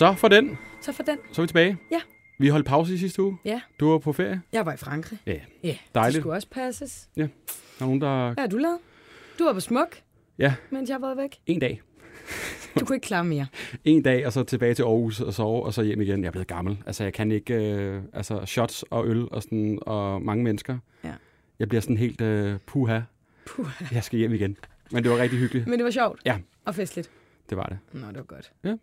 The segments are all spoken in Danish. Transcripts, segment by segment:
Så for den. Så for den. Så er vi tilbage. Ja. Vi holdt pause i sidste uge. Ja. Du var på ferie. Jeg var i Frankrig. Ja. Ja, Dejligt. det skulle også passes. Der er nogen, der... Hvad har du lavet? Du var på smuk, Ja, mens jeg været væk. en dag. Du kunne ikke klare mere. En dag, og så tilbage til Aarhus og sove, og så hjem igen. Jeg er blevet gammel. Altså, jeg kan ikke... Øh, altså, shots og øl og, sådan, og mange mennesker. Ja. Jeg bliver sådan helt øh, puha. Puh. Jeg skal hjem igen. Men det var rigtig hyggeligt. Men det var sjovt. Ja. Og festligt. Det var det. Nå, det var godt. Ja.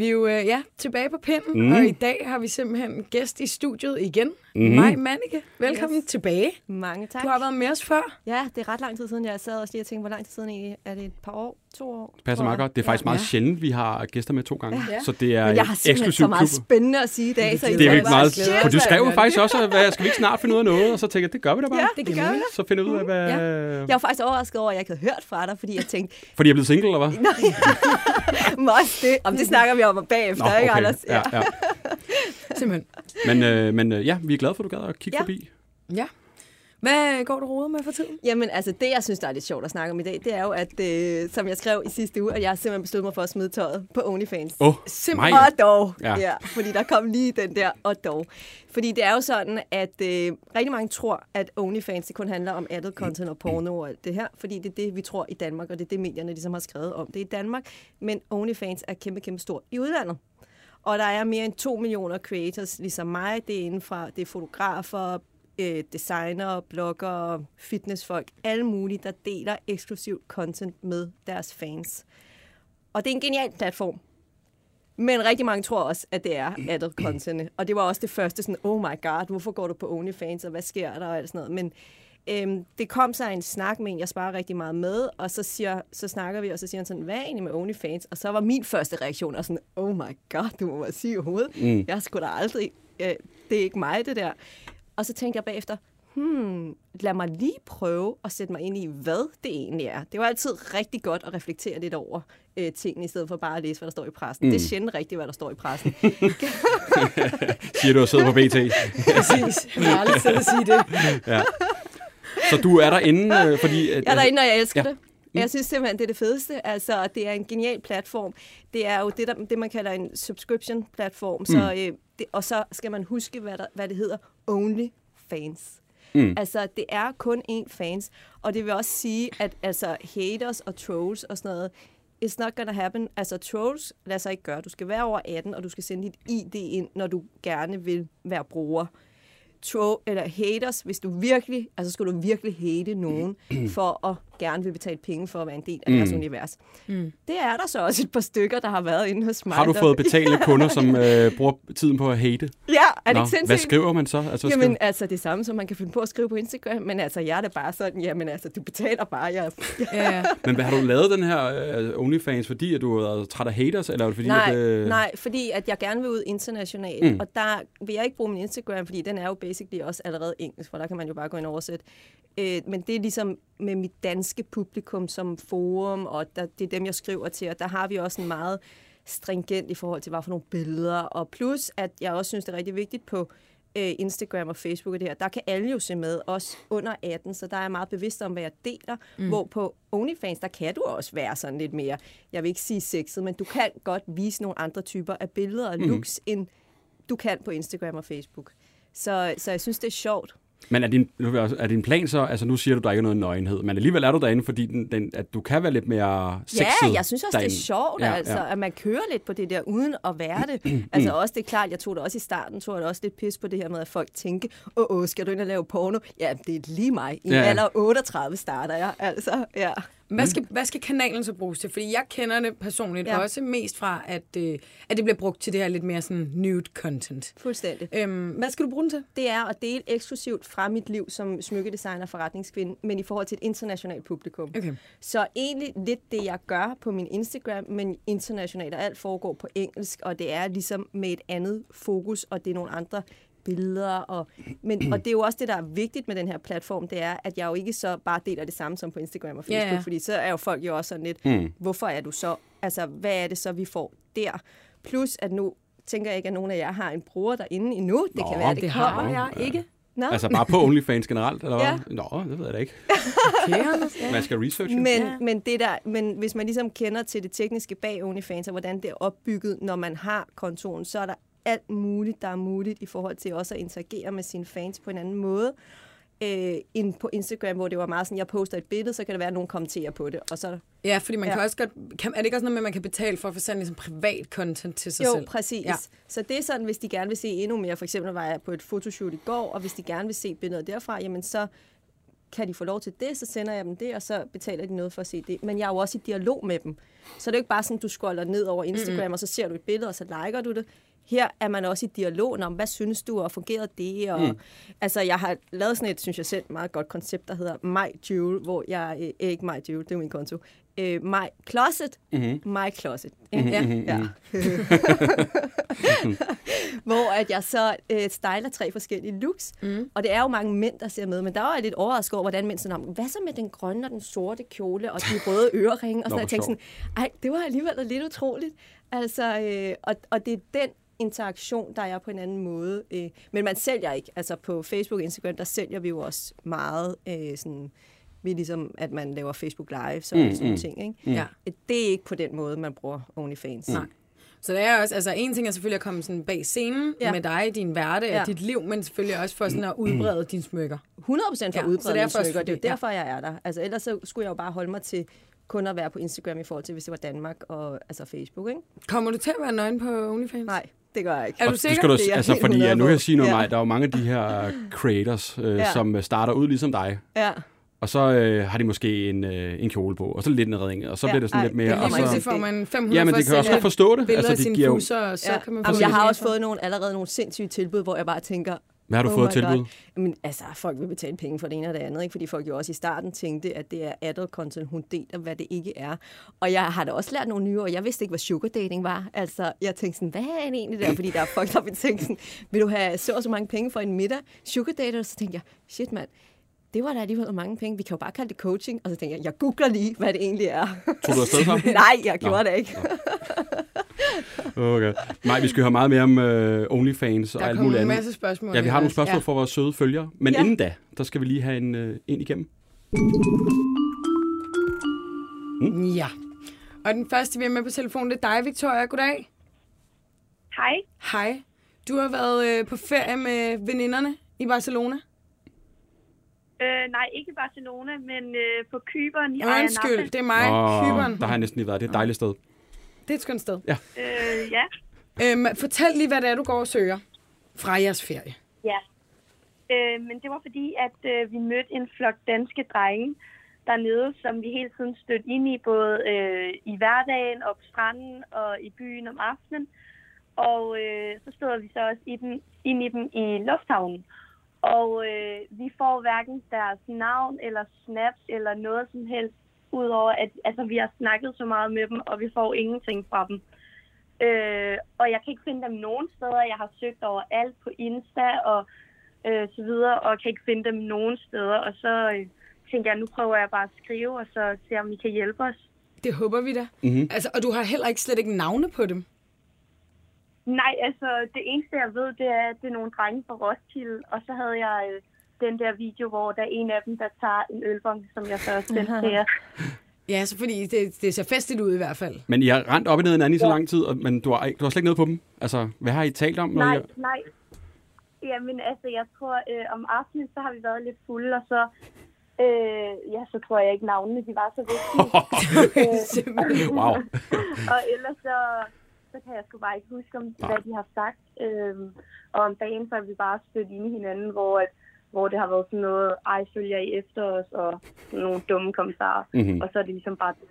Vi er jo øh, ja, tilbage på pinden, Mm. og i dag har vi simpelthen gæst i studiet igen. Mhm. Mm. Maj Manneke, velkommen yes. Tilbage. Mange tak. Du har været med os før. Ja, det er ret lang tid siden, jeg sad og lige og tænkte, hvor lang tid siden egentlig? Er det et par år? To år? Passer tror meget godt. Det er faktisk ja. meget Ja. sjældent, vi har gæster med to gange. Ja. Så det er Men jeg har eksklusiv så meget klub. spændende at sige i dag. Så Det er bare meget... glæde For du skrev jo faktisk også, hvad, skal vi ikke snart finde ud af noget? Og så tænkte jeg, det gør vi da bare. Ja, Det det gør vi. Så finder vi ud af, hvad... Jeg var faktisk overrasket over, at jeg ikke havde hørt fra dig, fordi jeg tænkte, Fordi jeg er blevet single, eller hvad? nej, også det. Om det snakker vi om bagefter, ikke, Anders? Ja, ja. Simpelthen. Men, øh, men øh, ja, vi er glade for, at du gad at kigge Ja. forbi. Ja. Hvad går du roder med for tiden? Jamen, altså det, jeg synes, der er lidt sjovt at snakke om i dag, det er jo, at øh, som jeg skrev i sidste uge, at jeg simpelthen besluttet mig for at smide tøjet på OnlyFans. Åh, oh, Simpelthen. mig. Og dog. Ja. Ja. ja. Fordi der kom lige den der, og dog. Fordi det er jo sådan, at øh, rigtig mange tror, at OnlyFans det kun handler om adult content og porno og alt det her. Fordi det er det, vi tror i Danmark, og det er det, medierne ligesom har skrevet om det i Danmark. Men OnlyFans er kæmpe, kæmpe stor i udlandet. Og der er mere end 2 millioner creators, ligesom mig. Det er inden fra, det er fotografer, øh, designere, bloggere, fitnessfolk, alle mulige, der deler eksklusivt content med deres fans. Og det er en genial platform. Men rigtig mange tror også, at det er adult content. Og det var også det første sådan, oh my god, hvorfor går du på OnlyFans, og hvad sker der, og alt sådan noget. Men øhm, det kom så en snak med en, jeg sparer rigtig meget med, og så, siger, så snakker vi, og så siger han sådan, hvad er egentlig med OnlyFans? Og så var min første reaktion også sådan, oh my god, du må være syg i hovedet. Mm. Jeg skulle da aldrig, øh, det er ikke mig, det der. Og så tænkte jeg bagefter, hmm, lad mig lige prøve at sætte mig ind i, hvad det egentlig er. Det var altid rigtig godt at reflektere lidt over øh, tingene, i stedet for bare at læse, hvad der står i pressen. Mm. Det er sjældent rigtigt, hvad der står i pressen. Siger du og sidder på BT. Præcis. Jeg har aldrig selv at sige det. Ja. Så du er derinde, øh, fordi... At, Jeg er derinde, og jeg elsker Ja. det. Jeg synes simpelthen, det er det fedeste. Altså, det er en genial platform. Det er jo det, der, det man kalder en subscription-platform. Så, øh, det, og så skal man huske, hvad, der, hvad det hedder. Only fans. Mm. Altså, det er kun én fans. Og det vil også sige, at altså, haters og trolls og sådan noget, it's not gonna happen. Altså, trolls lader sig ikke gøre. Du skal være over 18, og du skal sende dit ID ind, når du gerne vil være bruger. Troll, eller haters, hvis du virkelig, altså skal du virkelig hate nogen, for at gerne vil betale penge for at være en del af deres Mm. univers. Mm. Det er der så også et par stykker, der har været inde hos mig. Har du fået betalende kunder, som øh, bruger tiden på at hate? Ja, er det Nå, ikke sindssygt? hvad skriver man så? Altså, Jamen, skriver... altså det samme, som man kan finde på at skrive på Instagram, men altså, jeg er da bare sådan, jamen altså, du betaler bare, jeg... Ja. Men hvad, har du lavet den her øh, OnlyFans, fordi at du er træt af haters, eller er fordi, nej, at... Øh... nej, fordi at jeg gerne vil ud internationalt, mm. og der vil jeg ikke bruge min Instagram, fordi den er jo basically også allerede engelsk, for der kan man jo bare gå ind og oversætte. Øh, men det er ligesom med mit danske publikum som forum, og der, det er dem, jeg skriver til, og der har vi også en meget stringent i forhold til, hvad for nogle billeder, og plus, at jeg også synes, det er rigtig vigtigt på øh, Instagram og Facebook og det her, der kan alle jo se med, også under 18, så der er jeg meget bevidst om, hvad jeg deler, mm. hvor på OnlyFans, der kan du også være sådan lidt mere, jeg vil ikke sige sexet, men du kan godt vise nogle andre typer af billeder og looks, mm. end du kan på Instagram og Facebook. Så, så jeg synes, det er sjovt. Men er din, er din plan så, altså nu siger du, der ikke er noget nøgenhed, men alligevel er du derinde, fordi den, den, at du kan være lidt mere sexet Ja, jeg synes også, derinde. det er sjovt, Ja, altså, ja. at man kører lidt på det der, uden at være det. altså også, det er klart, jeg tog det også i starten, tog jeg det også lidt pis på det her med, at folk tænker, åh, åh, skal du ind og lave porno? Ja, det er lige mig. I ja. alder 38 starter jeg, altså, ja. Hvad skal, hvad skal kanalen så bruges til? Fordi jeg kender det personligt ja. Også mest fra, at, øh, at det bliver brugt til det her lidt mere sådan nude content. Fuldstændig. Øhm, hvad skal du bruge den til? Det er at dele eksklusivt fra mit liv som smykkedesigner og forretningskvinde, men i forhold til et internationalt publikum. Okay. Så egentlig lidt det, jeg gør på min Instagram, men internationalt, og alt foregår på engelsk, og det er ligesom med et andet fokus, og det er nogle andre billeder. Og, men, og det er jo også det, der er vigtigt med den her platform, det er, at jeg jo ikke så bare deler det samme som på Instagram og Facebook, Ja, ja. fordi så er jo folk jo også sådan lidt, Mm. hvorfor er du så, altså hvad er det så, vi får der? Plus at nu tænker jeg ikke, at nogen af jer har en bruger derinde endnu. Det Nå, kan være, det, Det kommer. har jeg ikke. Nå. Altså bare på OnlyFans generelt, eller Ja. hvad? Nå, det ved jeg da ikke. Man skal researche. Men, ja. men, det der, men hvis man ligesom kender til det tekniske bag OnlyFans, og hvordan det er opbygget, når man har kontoen, så er der alt muligt, der er muligt i forhold til også at interagere med sine fans på en anden måde. Øh, end på Instagram, hvor det var meget sådan, jeg poster et billede, så kan det være, at nogen kommenterer på det. Og så, Ja, fordi man ja. Kan også godt... Kan, er det ikke også noget med, at man kan betale for at få sådan ligesom privat content til sig jo, selv? præcis. Ja. Ja. Så det er sådan, hvis de gerne vil se endnu mere. For eksempel var jeg på et fotoshoot i går, og hvis de gerne vil se billeder derfra, jamen så kan de få lov til det, så sender jeg dem det, og så betaler de noget for at se det. Men jeg er jo også i dialog med dem. Så det er jo ikke bare sådan, du scroller ned over Instagram, mm-hmm. og så ser du et billede, og så liker du det. Her er man også i dialog om, hvad synes du, og fungerer det? Og, mm. Altså, jeg har lavet sådan et, synes jeg selv, meget godt koncept, der hedder My Jewel, hvor jeg, øh, ikke My Jewel, det er min konto, øh, My Closet, mm-hmm. My Closet. Mm-hmm. Ja, ja. hvor at jeg så øh, styler tre forskellige looks. Mm. Og det er jo mange mænd, der ser med, men der var jeg lidt overrasket over, hvordan mænd sådan om, hvad så med den grønne og den sorte kjole og de røde øreringe? Og Nå, sådan, jeg tænkte hvor sådan, ej, det var alligevel lidt utroligt. Altså, øh, og, og det er den interaktion, der er på en anden måde. Øh, men man sælger ikke. Altså på Facebook og Instagram, der sælger vi jo også meget øh, sådan, vi ligesom, at man laver Facebook Live og sådan nogle ting. Ikke? Ja. Det er ikke på den måde, man bruger OnlyFans. Nej. Så det er også, altså en ting er selvfølgelig at komme sådan bag scenen ja. Med dig, din hverdag ja. Og dit liv, men selvfølgelig også for sådan at udbrede dine smykker. 100% for Ja, ja, så udbredt det er smykker. Det er jo derfor, jeg er der. Altså, ellers så skulle jeg jo bare holde mig til kun at være på Instagram i forhold til, hvis det var Danmark og altså Facebook, ikke? Kommer du til at være nøgen på OnlyFans? Nej, det gør jeg ikke. Er du sikker? Skal du, Det er jeg altså, fordi, ja, nu kan jeg sige noget, Ja. Maj, der er jo mange af de her creators, øh, Ja. som øh, starter ud ligesom dig, Ja. og så øh, har de måske en, øh, en kjole på, og så lidt en redning, og så Ja, bliver det sådan ej, lidt mere... det er og så, så får man 500 ja, men det kan jeg også godt forstå det. Altså, af det sine giver jo, busser, og så ja. kan man få Jamen, jeg har også fået nogle, allerede nogle sindssyge tilbud, hvor jeg bare tænker, hvad har du oh fået tilbud? Jamen, altså, folk vil betale penge for det ene og det andet, ikke? fordi folk jo også i starten tænkte, at det er adult content, hun deler, hvad det ikke er. Og jeg har da også lært nogle nye, og jeg vidste ikke, hvad sugar dating var. Altså, jeg tænkte sådan, hvad er det egentlig der? Fordi der er folk, der vil tænke sådan, vil du have så og så mange penge for en middag? Sugar dater? Så tænkte jeg, shit mand, det var da alligevel mange penge. Vi kan jo bare kalde det coaching. Og så tænkte jeg, jeg googler lige, hvad det egentlig er. Tog du afsted så? Nej, jeg gjorde det ikke. Okay. Nej, vi skal høre meget mere om øh, OnlyFans og Der alt kommer muligt en andet. masse spørgsmål. Ja, vi har nogle spørgsmål ja. for vores søde følgere. Men ja. Inden da, der skal vi lige have en, øh, en igennem. Ja. Og den første, vi er med på telefonen, det er dig, Victoria. Goddag. Hej. Hej. Du har været øh, på ferie med veninderne i Barcelona. Øh, nej, ikke Barcelona, men øh, på Kyberen i Undskyld, det er mig, Åh, Kyberen. Der har jeg næsten lige været. Det er et dejligt sted. Det er et skønt sted. Ja. Øh, ja. Øhm, fortæl lige, hvad det er, du går og søger fra jeres ferie. ja. Øh, men det var fordi, at øh, vi mødte en flok danske drenge dernede, som vi hele tiden stødte ind i, både øh, i hverdagen og på stranden og i byen om aftenen. Og øh, så stod vi så også i dem, ind i dem i lufthavnen. Og øh, vi får hverken deres navn eller snaps eller noget som helst, udover at altså, vi har snakket så meget med dem, og vi får ingenting fra dem. Øh, og jeg kan ikke finde dem nogen steder. Jeg har søgt over alt på Insta og øh, så videre, og kan ikke finde dem nogen steder. Og så øh, tænker jeg, nu prøver jeg bare at skrive, og så se om I kan hjælpe os. Det håber vi da. Mhm. Altså, og du har heller ikke slet ikke navne på dem. Nej, altså det eneste jeg ved, det er, at det er nogle drenge fra Roskilde, og så havde jeg øh, den der video, hvor der er en af dem, der tager en ølbong, som jeg først sendte til jer. Ja, så fordi det, det ser festligt ud i hvert fald. Men I har rent op og ned hinanden i så lang tid, og, men du har, du har slet ikke noget på dem. Altså, hvad har I talt om? Nej, I, nej. Jamen altså, jeg tror, øh, om aftenen, så har vi været lidt fulde, og så, øh, ja, så tror jeg ikke navnene, de var så vigtige. Simpelthen. wow. og ellers så, så kan jeg sgu bare ikke huske, om, hvad de har sagt. Øhm, og om dagen, så er vi bare stødt ind i hinanden, hvor, at, hvor det har været sådan noget, ej, følger I efter os, og nogle dumme kommentarer. Mhm. Og så er det ligesom bare det.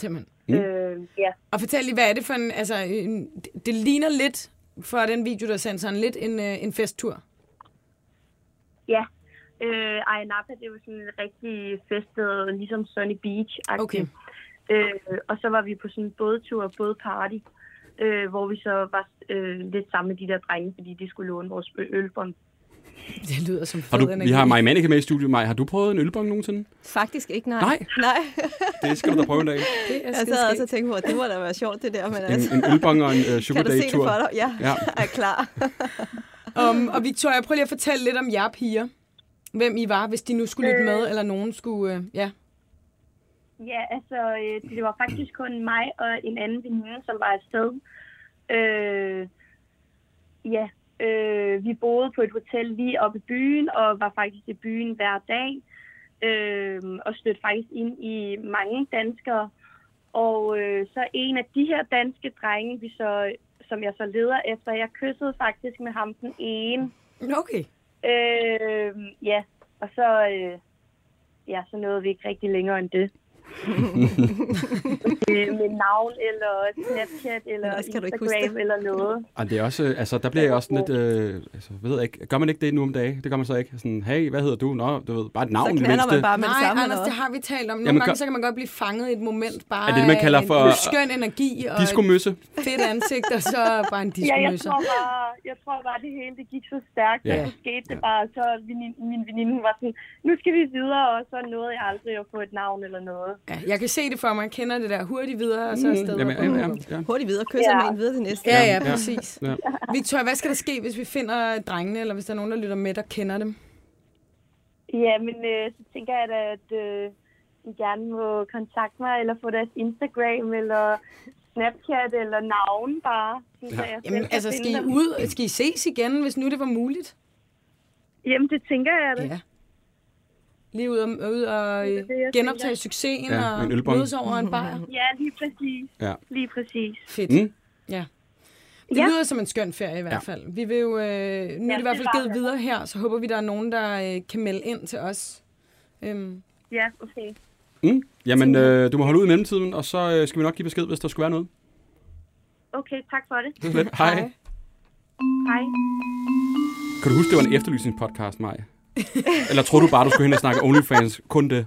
Simpelthen. Mm. Øh, ja. Og fortæl lige, hvad er det for en... Altså, en, det- ligner lidt, for den video, der er sendt sådan lidt en, øh, en festtur. Ja. Øh, Ayia Napa, det er jo sådan en rigtig festet, ligesom Sunny beach -agtigt. Okay. Øh, og så var vi på sådan en bådtur, bådparty, øh, hvor vi så var øh, lidt sammen med de der drenge, fordi de skulle låne vores ølbånd. Det lyder som Har du, energi. vi har Maja Manike med i studiet. Maja, har du prøvet en ølbong nogensinde? Faktisk ikke, nej. Nej. Nej. Det skal du da prøve en dag. Det er Jeg sad også skægt. og tænkte på, at det må da være sjovt, det der. Men En, altså, en ølbong og en uh, sugar kan du se det for dig? Ja, Ja. er klar. Um, og Victoria, prøv lige at fortælle lidt om jer piger. Hvem I var, hvis de nu skulle lytte med, eller nogen skulle... Øh, ja. Ja, altså, øh, det var faktisk kun mig og en anden veninde, som var afsted. Øh, ja, øh, vi boede på et hotel lige oppe i byen, og var faktisk i byen hver dag. Øh, og stødte faktisk ind i mange danskere. Og øh, så en af de her danske drenge, vi så, som jeg så leder efter, jeg kyssede faktisk med ham den ene. Okay. Øh, ja, og så, øh, ja, så nåede vi ikke rigtig længere end det. Øh, med navn, eller Snapchat, eller ikke huske Instagram, eller noget. Og det er også, øh, altså, der bliver jeg også sådan lidt, øh, altså, ved jeg ikke, gør man ikke det nu om dagen? Det gør man så ikke. Sådan, hey, hvad hedder du? Nå, du ved, bare et navn Så i det knaller man bare med det Nej, samme. Anders, det har vi talt om. Nogle Jamen, gange, så kan man godt blive fanget i et moment bare Er det det, man kalder for- en skøn energi og Disco-møsse. et fedt ansigt, og så bare en Ja, jeg diskomøsse. tror bare, jeg tror bare, det hele det gik så stærkt, Ja. ja. så skete det bare, så venin- min veninde hun var sådan, nu skal vi videre, og så nåede jeg aldrig at få et navn eller noget. Ja, jeg kan se det for mig. Jeg kender det der hurtigt videre, og så afsted. Mm, Jamen, ja, ja, ja. Hurtigt videre, kysser Ja. med en videre til næste. Ja, ja, Ja. præcis. Ja. Victoria, hvad skal der ske, hvis vi finder drengene, eller hvis der er nogen, der lytter med, der kender dem? Ja, men øh, så tænker jeg da, at øh, I gerne må kontakte mig, eller få deres Instagram, eller Snapchat, eller navn bare. Sådan, så jeg Jamen, altså, skal I ud? Skal I ses igen, hvis nu det var muligt? Jamen, det tænker jeg da. Ja. Lige ud og, ud og Det øh, det, genoptage tænker. succesen Ja, og mødes over en bar. Ja, lige præcis. Ja. Lige præcis. Fedt. Mm. Ja. Det Ja. lyder som en skøn ferie i hvert Ja. fald. Vi vil jo, øh, nu er det i hvert fald givet det. videre her, så håber vi, der er nogen, der øh, kan melde ind til os. Øhm, Ja, okay. Mm. Jamen, øh, du må holde ud i mellemtiden, og så øh, skal vi nok give besked, hvis der skulle være noget. Okay, tak for det. Lidt. Hej. Hej. Kan du huske, det var en efterlysningspodcast, Maj? Eller tror du bare, du skulle hen og snakke OnlyFans? Kun det?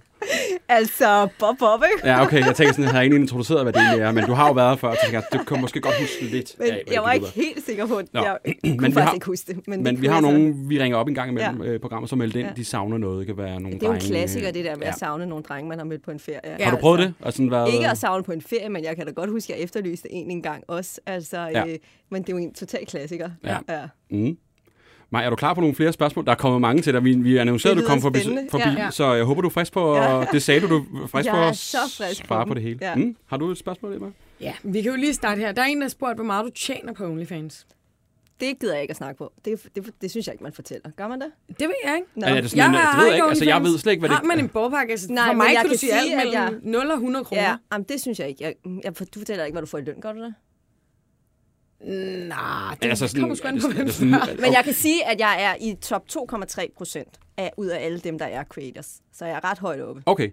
Altså, Bob Bob, ikke? Ja, okay. Jeg tænker sådan, jeg har egentlig introduceret, hvad det egentlig er. Men du har jo været før, så tænker jeg, du kan måske godt huske lidt Men af, jeg var ikke helt sikker på det. Nå. Jeg kunne Men vi faktisk har- ikke huske det. Men, Men det vi har nogen, vi ringer op en gang imellem ja. programmer, som melder ind, Ja. de savner noget. Det kan være nogle Det er jo en klassiker, øh, det der med ja. at savne nogle drenge, man har mødt på en ferie. Ja. Har du prøvet det? Og sådan været... Ikke at savne på en ferie, men jeg kan da godt huske, at jeg efterlyste en en gang også. Altså, Ja. øh, men det er jo en total klassiker. Ja. ja. Mm. Maj, er du klar på nogle flere spørgsmål? Der er kommet mange til dig. Vi, vi annoncerede, at du kom forbi, forbi Ja. Ja. så jeg håber, du er frisk på... Ja. Ja. Det sagde du, du er frisk Jeg på er at så frisk på svare dem. på det hele. Ja. Mm. Har du et spørgsmål, Emma? ja, vi kan jo lige starte her. Der er en, der har spurgt, hvor meget du tjener på OnlyFans. Det gider jeg ikke at snakke på. Det, det, det synes jeg ikke, man fortæller. Gør man det? Det ved jeg ikke. Nå. Er det sådan en, det ved jeg ikke. Altså, jeg ved slet ikke, hvad det Har man en bogpakke? Altså, Nej, for mig jeg kan du kan sige alt mellem 0 og 100 kroner. Ja, jamen, det synes jeg ikke. Jeg, jeg, du fortæller ikke, hvad du får i løn, gør du det? Nej, det Altså altså sådan- kommer sgu er an på, hvem sådan- er. Men jeg kan sige, at jeg er i top 2,3 procent af, ud af alle dem, der er creators. Så jeg er ret højt oppe. Okay.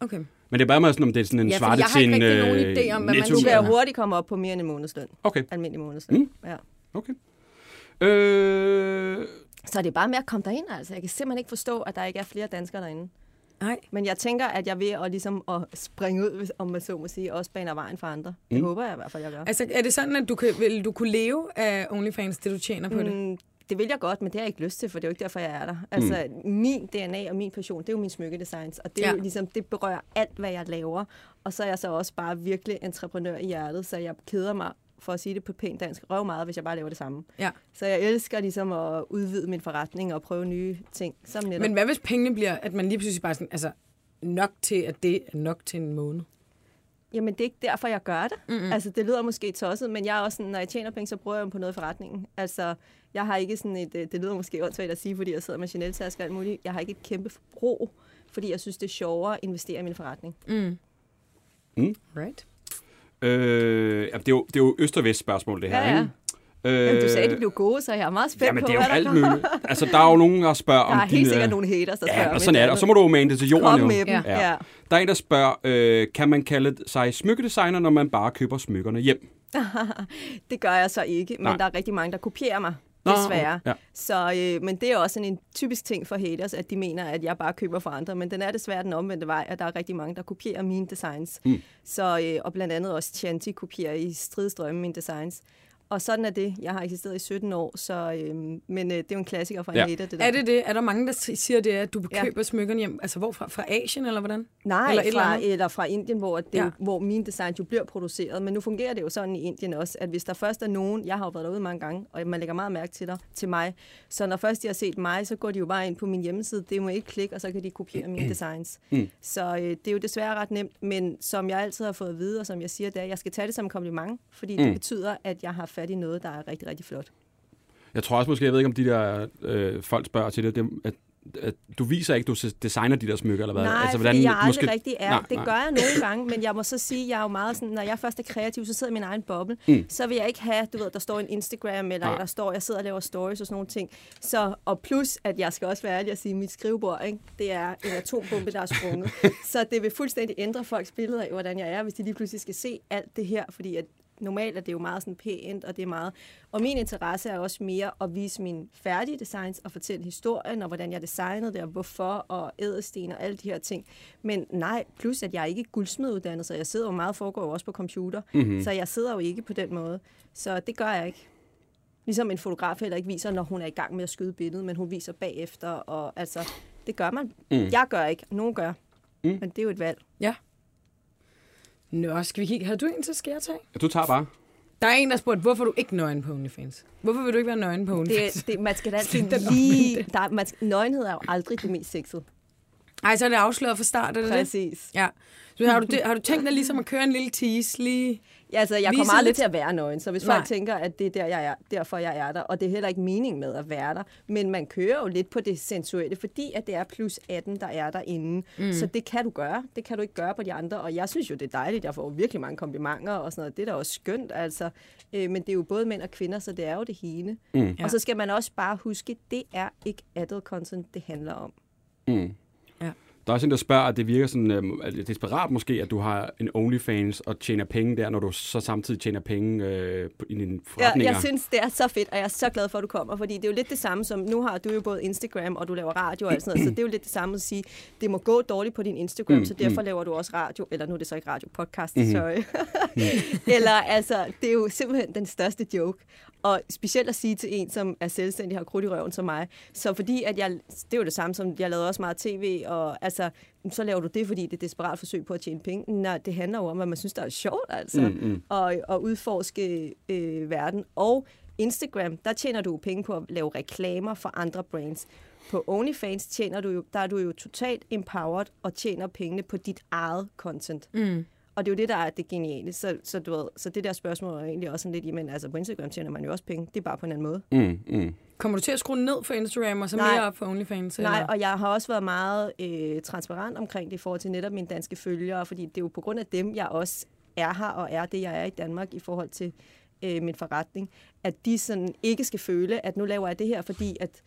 Okay. Men det er bare med sådan, om det er sådan en Ja, svarte jeg har til ikke en rigtig nogen øh, idé om, hvad man Ja. jo hurtigt komme op på mere end en månedsløn. Okay, Almindelig månedsløn. Mm. Ja. okay. Øh, Så det er bare med at komme derind, altså. Jeg kan simpelthen ikke forstå, at der ikke er flere danskere derinde. Nej. Men jeg tænker, at jeg er ved at, ligesom, at springe ud, om man så må sige, også baner vejen for andre. Det Mm. håber jeg i hvert fald, jeg gør. Altså, er det sådan, at du kan, vil du kunne leve af OnlyFans, det du tjener på det? Mm, det vil jeg godt, men det har jeg ikke lyst til, for det er jo ikke derfor, jeg er der. Altså, mm. min DNA og min passion, det er jo min smykkedesigns, og det, er Ja. jo ligesom, det berører alt, hvad jeg laver. Og så er jeg så også bare virkelig entreprenør i hjertet, så jeg keder mig, for at sige det på pænt dansk, røv meget, hvis jeg bare laver det samme. Ja. Så jeg elsker ligesom at udvide min forretning og prøve nye ting, som netop. Men hvad hvis pengene bliver, at man lige pludselig bare sådan, altså, nok til, at det er nok til en måned? Jamen, det er ikke derfor, jeg gør det. Mm-hmm. Altså, det lyder måske tosset, men jeg er også sådan, når jeg tjener penge, så bruger jeg dem på noget i forretningen. Altså, jeg har ikke sådan et, øh, det lyder måske åndssvagt at sige, fordi jeg sidder med Chanel-tasker og alt muligt. Jeg har ikke et kæmpe forbrug, fordi jeg synes, det er sjovere at investere i min forretning. Mm. Mm. Right. Øh, ja, det, er jo, det er jo øst- og vest spørgsmål, det her, Ja, ja. ikke? Øh, Jamen, du sagde, at de blev gode, så jeg er meget spændt Jamen, på, det er jo der alt muligt. Altså, der er jo nogen, der spørger Der om er helt sikkert nogle haters, der spørger Ja, om og sådan er det. Og så må du jo mane det til jorden Kom jo. med dem. Ja. ja. Der er en, der spørger, øh, kan man kalde sig smykkedesigner, når man bare køber smykkerne hjem? Det gør jeg så ikke, men Nej. der er rigtig mange, der kopierer mig. Nå, Desværre. ja. Så, øh, men det er også en typisk ting for haters, at de mener, at jeg bare køber for andre. Men den er desværre den omvendte vej, at der er rigtig mange, der kopierer mine designs. Mm. Så, øh, og blandt andet også Chanti kopierer i stridstrømme mine designs. Og sådan er det. Jeg har eksisteret i 17 år, så, øhm, men øh, det er jo en klassiker fra en Ja. hater, det der. Er det det? Er der mange, der siger det, at du Ja. køber smykkerne hjem? Altså hvorfra? Fra Asien, eller hvordan? Nej, Eller eller, et eller fra, andet? eller fra Indien, hvor, det, Ja. ja. hvor mine designs jo bliver produceret. Men nu fungerer det jo sådan i Indien også, at hvis der først er nogen, jeg har jo været derude mange gange, og man lægger meget mærke til dig, til mig, så når først de har set mig, så går de jo bare ind på min hjemmeside, det må ikke klikke, og så kan de kopiere mine designs. Mm. Så øh, det er jo desværre ret nemt, men som jeg altid har fået at vide, og som jeg siger, det er, at jeg skal tage det som en kompliment, fordi mm. Mm. det betyder, at jeg har fat i noget, der er rigtig, rigtig flot. Jeg tror også måske, jeg ved ikke, om de der øh, folk spørger til det, det at, at du viser ikke, du designer de der smykker, eller hvad? Nej, altså, fordi jeg aldrig måske... rigtig er. Nej, det nej. gør jeg nogle gange, men jeg må så sige, jeg er jo meget sådan, når jeg først er kreativ, så sidder jeg i min egen boble. Mm. Mm. Så vil jeg ikke have, du ved, der står en Instagram, eller Nej. der står, jeg sidder og laver stories og sådan nogle ting. Så, og plus, at jeg skal også være ærlig og sige, at mit skrivebord, ikke, det er en atombombe, der er sprunget. så det vil fuldstændig ændre folks billeder af, hvordan jeg er, hvis de lige pludselig skal se alt det her, fordi at normalt er det jo meget sådan pænt, og det er meget... Og min interesse er også mere at vise mine færdige designs og fortælle historien, og hvordan jeg designede det, og hvorfor, og ædelsten og alle de her ting. Men nej, plus at jeg er ikke guldsmeduddannet, så jeg sidder jo meget, foregår jo også på computer, mm-hmm. så jeg sidder jo ikke på den måde. Så det gør jeg ikke. Ligesom en fotograf heller ikke viser, når hun er i gang med at skyde billedet, men hun viser bagefter, og altså, det gør man. Mm. Jeg gør ikke, nogen gør. Mm. Men det er jo et valg. Ja. Nå, skal vi kigge? Havde du en til skærtag? Du tager bare. Der er en, der spurgte, hvorfor er du ikke nøgen på OnlyFans? Hvorfor vil du ikke være nøgen på OnlyFans? Det, det, man skal da altid lige... Der, man skal, nøgenhed er jo aldrig det mest sexede. Ej, så er det afsløret fra start, er det det? Præcis. Ja. Så har du, det, har du tænkt dig ligesom at køre en lille tease lige? Ja, altså, jeg kommer aldrig lidt- til at være nøgen, så hvis Nej. folk tænker, at det er der, jeg er, derfor jeg er der, og det er heller ikke meningen med at være der, men man kører jo lidt på det sensuelle, fordi at det er plus 18, der er derinde. Mm. Så det kan du gøre. Det kan du ikke gøre på de andre, og jeg synes jo, det er dejligt. Jeg får virkelig mange komplimenter og sådan noget. Det er da også skønt, altså. Øh, men det er jo både mænd og kvinder, så det er jo det hele. Mm. Ja. Og så skal man også bare huske, det er ikke adult content, det handler om. Mm. Ja. Der er også en, der spørger, at det virker sådan øh, er desperat måske, at du har en OnlyFans og tjener penge der, når du så samtidig tjener penge øh, i dine Ja, forretninger. jeg synes, det er så fedt, og jeg er så glad for, at du kommer, fordi det er jo lidt det samme som, nu har du jo både Instagram, og du laver radio og alt sådan noget, så det er jo lidt det samme at sige, det må gå dårligt på din Instagram, Mm, mm, så derfor mm. laver du også radio, eller nu er det så ikke radio, podcast, mm-hmm. sorry. eller altså, det er jo simpelthen den største joke. Og specielt at sige til en, som er selvstændig, har krudt i røven som mig. Så fordi, at jeg, det er jo det samme som, jeg lavede også meget tv, og altså, så laver du det, fordi det er et desperat forsøg på at tjene penge. Nej, det handler jo om, hvad man synes, der er sjovt, altså. Mm, mm. Og, og udforske øh, verden. Og Instagram, der tjener du jo penge på at lave reklamer for andre brands. På OnlyFans tjener du jo, der er du jo totalt empowered og tjener pengene på dit eget content. Mm. Og det er jo det, der er det geniale. Så, så, du ved, så det der spørgsmål er egentlig også sådan lidt, jamen altså på Instagram tjener man jo også penge. Det er bare på en anden måde. Mm, mm. Kommer du til at skrue ned for Instagram og så Nej. mere op for OnlyFans? Nej, eller? og jeg har også været meget øh, transparent omkring det i forhold til netop mine danske følgere, fordi det er jo på grund af dem, jeg også er her og er det, jeg er i Danmark i forhold til øh, min forretning, at de sådan ikke skal føle, at nu laver jeg det her, fordi at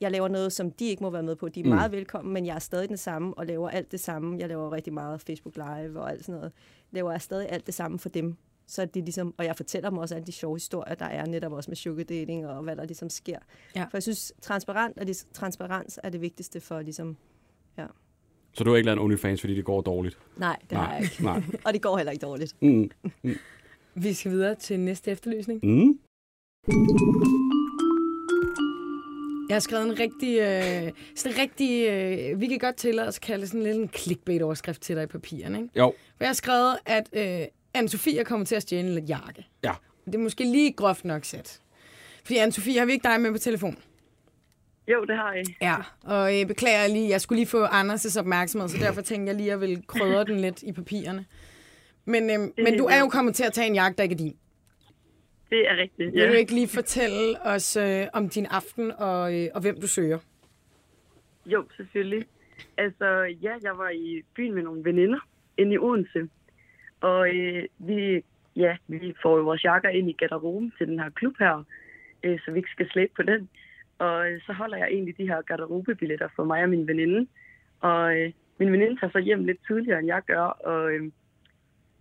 jeg laver noget, som de ikke må være med på. De er Mm. mm. meget velkommen, men jeg er stadig den samme og laver alt det samme. Jeg laver rigtig meget Facebook Live og alt sådan noget. Laver jeg stadig alt det samme for dem. Så det er ligesom, og jeg fortæller dem også alle de sjove historier, der er netop også med sugar dating og hvad der ligesom sker. Ja. For jeg synes, transparent er det, transparens er det vigtigste for ligesom... Så du har ikke lavet en OnlyFans, fordi det går dårligt? Nej, det har jeg ikke. Nej. Og det går heller ikke dårligt. Mm. Vi skal videre til næste efterlysning. Mm. Jeg har skrevet en rigtig, øh, sådan en rigtig øh, vi kan godt tillade os at kalde sådan lidt en clickbait-overskrift til dig i papirerne. Ikke? Jo. For jeg har skrevet, at øh, Anne-Sophie kommer til at stjæle en lidt jakke. Ja. Det er måske lige groft nok sat. Fordi Anne-Sophie, har vi ikke dig med på telefon? Jo, det har jeg. Ja, og jeg beklager lige, jeg skulle lige få Anders' opmærksomhed, så derfor tænkte jeg lige, at jeg ville krydre den lidt i papirerne. Men, øhm, men du er jo kommet til at tage en jagt, der ikke er din. Det er rigtigt. Vil du ikke lige fortælle os øh, om din aften og, øh, og hvem du søger? Jo, selvfølgelig. Altså, ja, jeg var i byen med nogle veninder inde i Odense. Og øh, vi, ja, vi får jo vores jakker ind i garderoben til den her klub her, øh, så vi ikke skal slæbe på den. Og øh, så holder jeg egentlig de her garderobebilletter for mig og min veninde. Og øh, min veninde tager så hjem lidt tidligere, end jeg gør, og øh,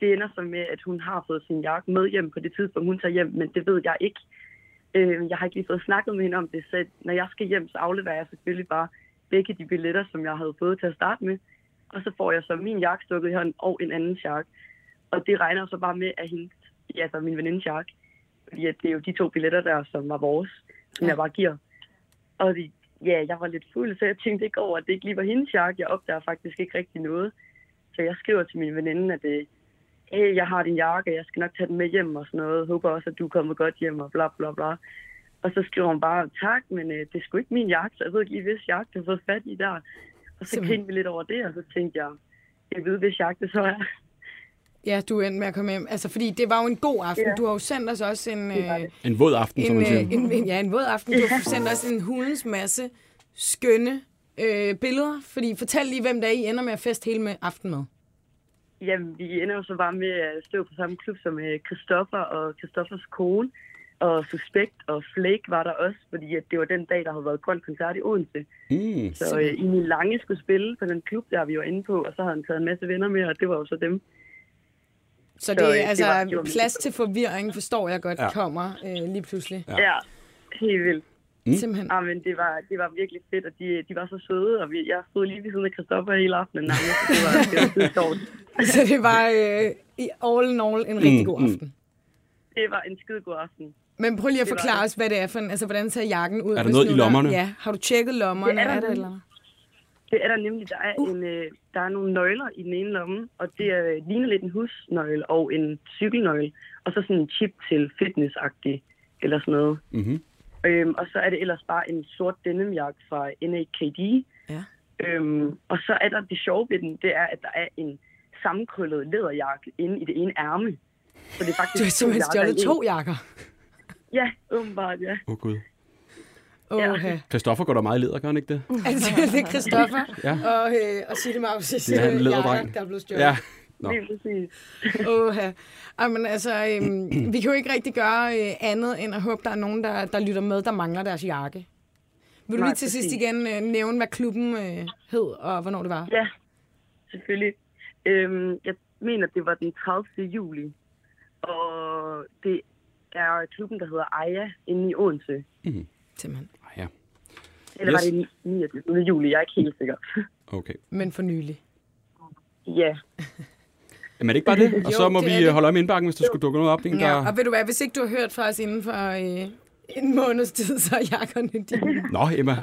det ender så med, at hun har fået sin jakke med hjem på det tidspunkt, hun tager hjem, men det ved jeg ikke. Øh, jeg har ikke lige fået snakket med hende om det, så når jeg skal hjem, så afleverer jeg selvfølgelig bare begge de billetter, som jeg havde fået til at starte med. Og så får jeg så min jakke stukket i hånden og en anden jakke. Og det regner så bare med, at hendes, ja, altså min venindes jakke. Fordi at det er jo de to billetter der, som var vores, som Ja. jeg bare giver. Og de, ja, jeg var lidt fuld, så jeg tænkte ikke over, at det ikke lige var hendes jakke. Jeg opdager faktisk ikke rigtig noget. Så jeg skriver til min veninde, at øh, hey, jeg har din jakke, jeg skal nok tage den med hjem og sådan noget. Håber også, at du er kommet godt hjem og bla bla bla. Og så skriver hun bare, tak, men øh, det er sgu ikke min jakke, så jeg ved ikke lige, hvis jakke du har fået fat i der. Og så Simpelthen. grinte vi lidt over det, og så tænkte jeg, jeg ved, hvis jakke det så er. Ja, du endte med at komme hjem. Altså, fordi det var jo en god aften. Ja. Du har jo sendt os også en, øh, det. En våd aften, som en, man siger. øh, en, en, ja, en våd aften. Du har sendt os en hulens masse skønne øh, billeder. Fordi fortæl lige, hvem der er, I ender med at feste hele med aften med. Jamen, vi ender jo så bare med at stå på samme klub som øh, Christoffer og Christoffers kone. Og Suspekt og Flake var der også, fordi at det var den dag, der havde været grøn koncert i Odense. Mm. Så øh, Emil Lange skulle spille på den klub, der vi var inde på, og så havde han taget en masse venner med, og det var jo så dem. Så det øh, er det altså var- det var plads til forvirring, forstår jeg godt, Ja. kommer øh, lige pludselig. Ja. Ja, ja helt vildt. Mm. Simpelthen. Ja, men det var, det var virkelig fedt, og de, de var så søde, og vi, jeg stod lige ved siden af Christoffer hele aftenen. så Det var, det var skide sjovt. Så det var øh, i all in all en rigtig Mm, god mm. aften. Det var en skide god aften. Men prøv lige at Det forklare os, hvad det er for en, altså hvordan ser jakken ud? Er der noget i lommerne? Ja, har du tjekket lommerne? Det er der er der eller? Det er der nemlig. Der er, Uh. en, øh, der er nogle nøgler i den ene lomme, og det er, ligner lidt en husnøgle og en cykelnøgle, og så sådan en chip til fitnessagtig eller sådan noget. Mm-hmm. Øhm, og så er det ellers bare en sort denimjakke fra NAKD. Ja. Øhm, og så er der det sjove ved den, det er, at der er en sammenkrøllet læderjakke inde i det ene ærme. Så det er faktisk Du har simpelthen to jakker stjålet to jakker. Ja, åbenbart, ja. Åh, oh, Gud. Ja. okay. Christoffer går der meget i leder, gør han ikke det? Altså, det er Christoffer Ja. og, øh, og Sitte Mauses Ja, jakker, der er blevet stjålet. Ja. Nå. Lige præcis. Åh, Jamen, altså, øhm, vi kan jo ikke rigtig gøre øh, andet, end at håbe, der er nogen, der, der lytter med, der mangler deres jakke. Vil du Nej, lige til sidst præcis. igen øh, nævne, hvad klubben øh, hed, og hvornår det var? Ja, selvfølgelig. Øhm, jeg mener, det var den 30. juli. Og det er klubben, der hedder Aya, inde i Odense. Simpelthen. Ah, ja. Eller Yes. var det 29. juli? Jeg er ikke helt sikker. Okay. Men for nylig. ja, Jamen er det ikke bare det? Og Jo, så må vi det. holde øje med indbakken, hvis der skulle dukke noget op. En, Ja, der... og ved du hvad, hvis ikke du har hørt fra os inden for øh, en måneds tid, så er jakkerne dine. Nå, Emma.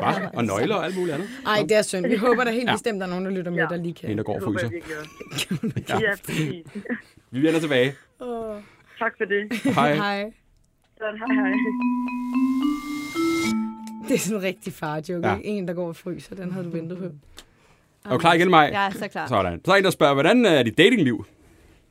Bare. Og nøgler og alt muligt andet. Ej, det er synd. Vi håber da helt Ja. bestemt, der er nogen, der lytter med, Ja. der lige En, kan. der går og fryser. også. Ja, præcis. Vi vender tilbage. Åh, Tak for det. Hej. Hej. Godt, hej hej. Det er sådan en rigtig farjoke, Ja. ja. En, der går og fryser. Den havde du ventet på. Er du klar igen, Maj? Jeg er så klar. Sådan. Så er en, der spørger, hvordan er dit datingliv?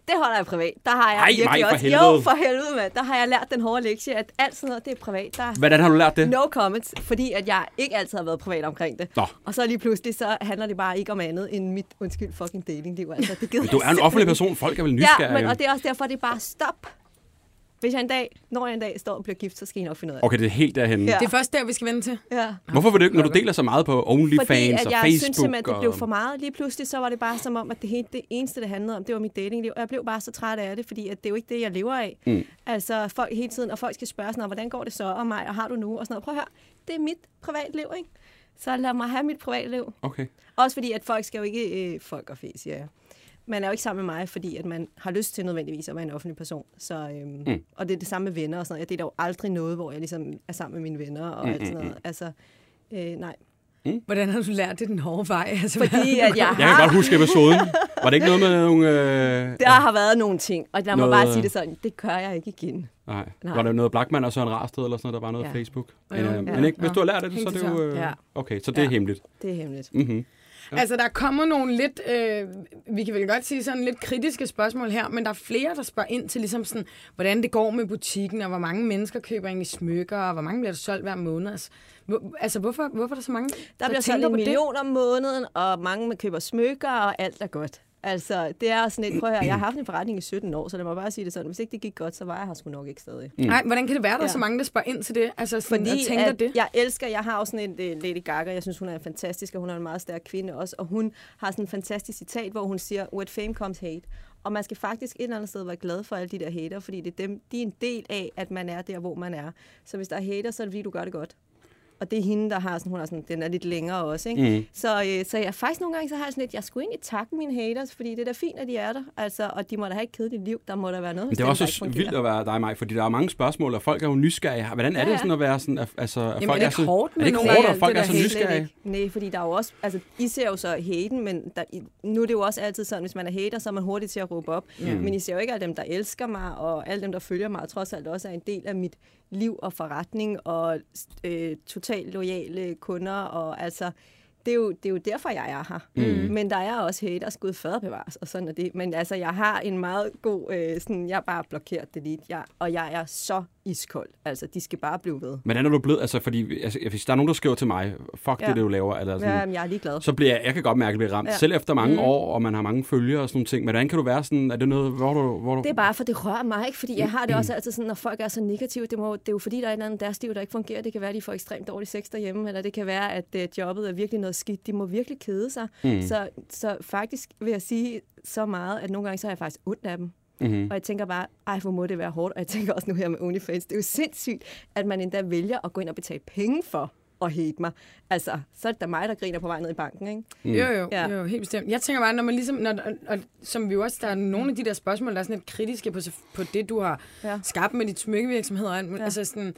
Det holder jeg privat. Der har jeg Ej, virkelig Maj, for også... helvede. Jo, for helvede, mand. Der har jeg lært den hårde lektie, at alt sådan noget, det er privat. Der Hvordan har du lært det? No comments, fordi at jeg ikke altid har været privat omkring det. Nå. Og så lige pludselig, så handler det bare ikke om andet end mit, undskyld, fucking datingliv. Altså, det gider Men du er en offentlig person. Folk er vel nysgerrige. Ja, men, og det er også derfor, det er bare stop. Hvis jeg en dag, når jeg en dag står og bliver gift, så skal I nok finde ud af det. Okay, det er helt derhen. Ja. Det er først der, vi skal vende til. Ja. Hvorfor vil du ikke, når du deler så meget på Fordi OnlyFans at og jeg Facebook? synes simpelthen, at det blev for meget. Lige pludselig så var det bare som om, at det, hele, det eneste, det handlede om, det var mit datingliv. Og jeg blev bare så træt af det, fordi at det er jo ikke det, jeg lever af. Mm. Altså folk hele tiden, og folk skal spørge sådan, hvordan går det så om mig, og har du nu? Og sådan noget. Prøv at høre, det er mit privatliv, ikke? Så lad mig have mit privatliv. Okay. Også fordi, at folk skal jo ikke... Øh, folk og fæs, ja. Man er jo ikke sammen med mig, fordi at man har lyst til nødvendigvis at være en offentlig person. Så, øhm, mm. Og det er det samme med venner og sådan noget. Jeg deler jo aldrig noget, hvor jeg ligesom er sammen med mine venner og mm, alt sådan noget. Altså, øh, nej. Hvordan har du lært det den hårde vej? Altså, Fordi at jeg Jeg kan har... godt huske episoden. Var det ikke noget med nogle... Øh... Der har været nogle ting, og lad mig Noget- bare sige det sådan, det gør jeg ikke igen. Nej. Nej. Var der noget Blackman og Søren Rarsted eller sådan noget, der var noget Ja. ja. Facebook? Men, Jo. øh, Ja. men ikke, hvis du har lært det, så er det jo... Øh... Ja. Okay, så det er Ja. hemmeligt. Det er hemmeligt. Mm-hmm. Altså, der kommer nogle lidt, øh, vi kan vel godt sige sådan lidt kritiske spørgsmål her, men der er flere, der spørger ind til ligesom sådan, hvordan det går med butikken, og hvor mange mennesker køber egentlig smykker, og hvor mange bliver der solgt hver måned. Altså, hvor, altså hvorfor, hvorfor er der så mange, Der bliver solgt en million om måneden, og mange køber smykker, og alt er godt. Altså, det er sådan et, prøv at høre, jeg har haft en forretning i 17 år, så lad mig bare sige det sådan, hvis ikke det gik godt, så var jeg her sgu nok ikke stadig. Nej, hvordan kan det være, der er Ja. så mange, der spørger ind til det? Altså, sådan, Fordi tænker at det? jeg elsker, jeg har også sådan en uh, Lady Gaga, jeg synes, hun er fantastisk, og hun er en meget stærk kvinde også, og hun har sådan en fantastisk citat, hvor hun siger, with fame comes hate. Og man skal faktisk et eller andet sted være glad for alle de der hater, fordi det er dem, de er en del af, at man er der, hvor man er. Så hvis der er hater, så er det fordi, du gør det godt. Og det er hende, der har sådan, hun har sådan, den er lidt længere også, ikke? Mm. Så, øh, så jeg faktisk nogle gange så har jeg sådan lidt, jeg skulle egentlig takke mine haters, fordi det er da fint, at de er der, altså, og de må da have et kedeligt liv, der må der være noget Men det er også så vildt at være dig, Mike, fordi der er mange spørgsmål, og folk er jo nysgerrige. Hvordan er Ja, det sådan at være sådan, at, altså, at Jamen, folk er det så, ikke hårdt er det ikke hårdt, at folk er så nysgerrige? Nej, fordi der er jo også, altså, I ser jo så haten, men der, nu er det jo også altid sådan, hvis man er hater, så er man hurtig til at råbe op. Mm. Men I ser jo ikke alle dem, der elsker mig, og alle dem, der følger mig, og trods alt også er en del af mit liv og forretning, og øh, totalt lojale kunder, og altså, det er, jo, det er jo derfor, jeg er her. Mm. Men der er også haters, gud fader bevares, og sådan er det. Men altså, jeg har en meget god, øh, sådan, jeg har bare blokeret det lige, jeg, og jeg er så iskold. Altså, de skal bare blive ved. Men er du blevet, altså fordi, altså, hvis der er nogen, der skriver til mig, fuck ja. Det, du laver, eller sådan, Ja, men jeg er ligeglad. så bliver jeg, jeg kan godt mærke, at jeg bliver ramt. Ja. Selv efter mange mm. år, og man har mange følgere og sådan nogle ting. Men hvordan kan du være sådan, er det noget, hvor du... Hvor du Det er bare, for det rører mig ikke, fordi jeg har det også altid sådan, når folk er så negative, det, må, det er jo fordi, der er et eller andet deres liv, der ikke fungerer. Det kan være, at de får ekstremt dårlig sex derhjemme, eller det kan være, at uh, jobbet er virkelig noget skidt. De må virkelig kede sig. Mm. Så, så faktisk vil jeg sige så meget, at nogle gange så har jeg faktisk ondt af dem. Mm-hmm. Og jeg tænker bare, ej, hvor må det være hårdt. Og jeg tænker også nu her med OnlyFans, det er jo sindssygt, at man endda vælger at gå ind og betale penge for at hate mig. Altså, så er det da mig, der griner på vej ned i banken, ikke? Mm. Jo, jo, Ja. jo, helt bestemt. Jeg tænker bare, når man ligesom, når, og, og, som vi jo også, der er nogle af de der spørgsmål, der er sådan lidt kritiske på, på det, du har ja. Skabt med dit smykkevirksomhed. og. Ja. Altså sådan,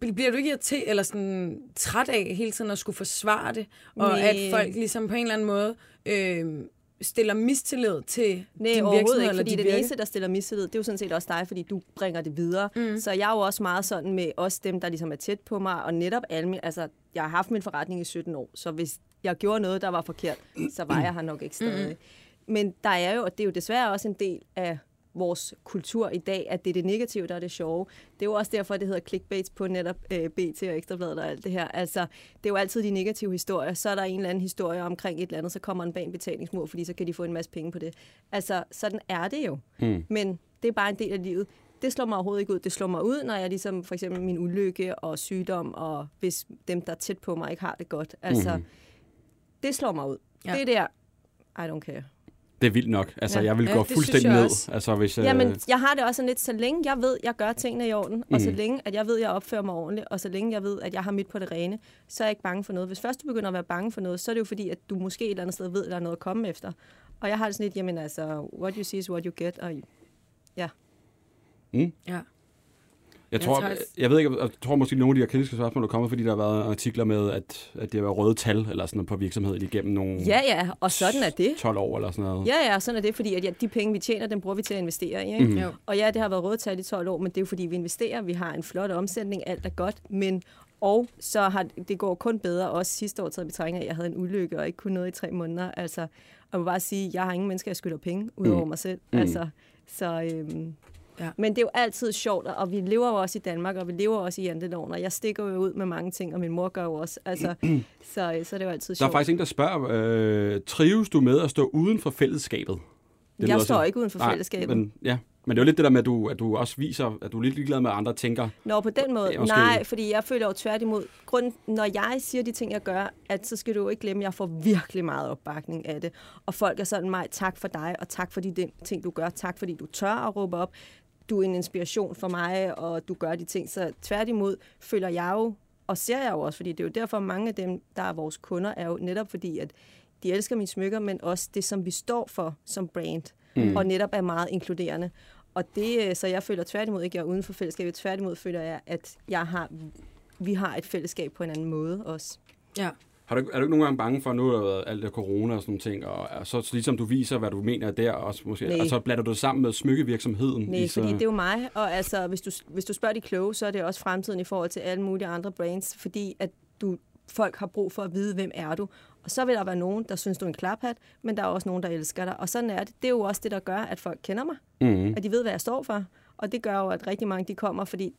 bliver du ikke irriteret eller sådan træt af hele tiden at skulle forsvare det, og Nej. at folk ligesom på en eller anden måde øh, stiller mistillid til Nej, din virksomhed ikke, fordi det virke? eneste, der stiller mistillid, det er jo sådan set også dig, fordi du bringer det videre. Mm. Så jeg er jo også meget sådan med også dem, der ligesom er tæt på mig, og netop alle altså jeg har haft min forretning i 17 år, så hvis jeg gjorde noget, der var forkert, så var jeg her nok ikke stadig. Mm. Men der er jo, og det er jo desværre også en del af vores kultur i dag, at det er det negative, der er det sjove. Det er jo også derfor, det hedder clickbaits på netop øh, BT og Ekstrabladet og alt det her. Altså, det er jo altid de negative historier. Så er der en eller anden historie omkring et eller andet, så kommer en bag en betalingsmur, fordi så kan de få en masse penge på det. Altså, sådan er det jo. Mm. Men det er bare en del af livet. Det slår mig overhovedet ikke ud. Det slår mig ud, når jeg ligesom for eksempel min ulykke og sygdom, og hvis dem, der er tæt på mig, ikke har det godt. Altså, mm. det slår mig ud. Ja. Det er der, I don't care. Det er vildt nok. Altså, Ja. jeg vil Ja, gå fuldstændig jeg ned. Altså, hvis, Jamen, øh, jeg har det også sådan lidt, så længe jeg ved, jeg gør tingene i orden, mm. og så Mhm. længe, at jeg ved, jeg opfører mig ordentligt, og så længe jeg ved, at jeg har mit på det rene, så er jeg ikke bange for noget. Hvis først du begynder at være bange for noget, så er det jo fordi, at du måske et eller andet sted ved, at der er noget at komme efter. Og jeg har det sådan lidt, jamen altså, what you see is what you get, og ja. Ja. Jeg tror, træls. jeg ved ikke, jeg tror måske, at nogle af de her kritiske spørgsmål er kommet, fordi der har været artikler med, at, at det har været røde tal eller sådan noget på virksomheden igennem nogle Ja, ja, og sådan er det. 12 år eller sådan noget. Ja, ja, sådan er det, fordi at ja, de penge, vi tjener, dem bruger vi til at investere i. Ikke? Mm. Jo. Og ja, det har været rådtal i 12 år, men det er jo fordi, vi investerer. Vi har en flot omsætning, alt er godt, men og så har det går kun bedre, også sidste år taget betragtning af, at jeg havde en ulykke og ikke kunne noget i tre måneder. Altså, og jeg må bare sige, jeg har ingen mennesker, jeg skylder penge, udover Mm. mig selv. Mm. Altså, så, øhm, Ja. Men det er jo altid sjovt, og vi lever jo også i Danmark, og vi lever også i janteloven, og jeg stikker jo ud med mange ting, og min mor gør jo også. Altså, så, så det er jo altid Der er sjovt. faktisk en, der spørger, øh, trives du med at stå uden for fællesskabet? Det jeg står sådan- ikke uden for Nej, fællesskabet. Men, ja. men det er jo lidt det der med, at du, at du også viser, at du er lidt ligeglad med, at andre tænker. Nå, på den måde. Det måske- Nej, fordi jeg føler jo tværtimod, grund, når jeg siger de ting, jeg gør, at så skal du jo ikke glemme, at jeg får virkelig meget opbakning af det. Og folk er sådan, mig, tak for dig, og tak for de ting, du gør. Tak fordi du tør at råbe op. Du er en inspiration for mig, og du gør de ting. Så tværtimod føler jeg jo, og ser jeg jo også, fordi det er jo derfor, mange af dem, der er vores kunder, er jo netop fordi, at de elsker mine smykker, men også det, som vi står for som brand, mm. og netop er meget inkluderende. Og det, øh, så jeg føler tværtimod ikke, at jeg er uden for fællesskabet. Tværtimod føler jeg, at jeg har, vi har et fællesskab på en anden måde også. Ja. Har du, er du ikke nogle gange bange for, at nu været alt det corona og sådan ting, og, og så, ligesom du viser, hvad du mener der, også måske, Nej. og så blander du det sammen med smykkevirksomheden. Nej, i så, fordi det er jo mig, og altså, hvis du, hvis du spørger de kloge, så er det også fremtiden i forhold til alle mulige andre brands, fordi at du, folk har brug for at vide, hvem er du. Og så vil der være nogen, der synes, du er en klaphat, men der er også nogen, der elsker dig. Og sådan er det. Det er jo også det, der gør, at folk kender mig, mm, at de ved, hvad jeg står for. Og det gør jo, at rigtig mange de kommer, fordi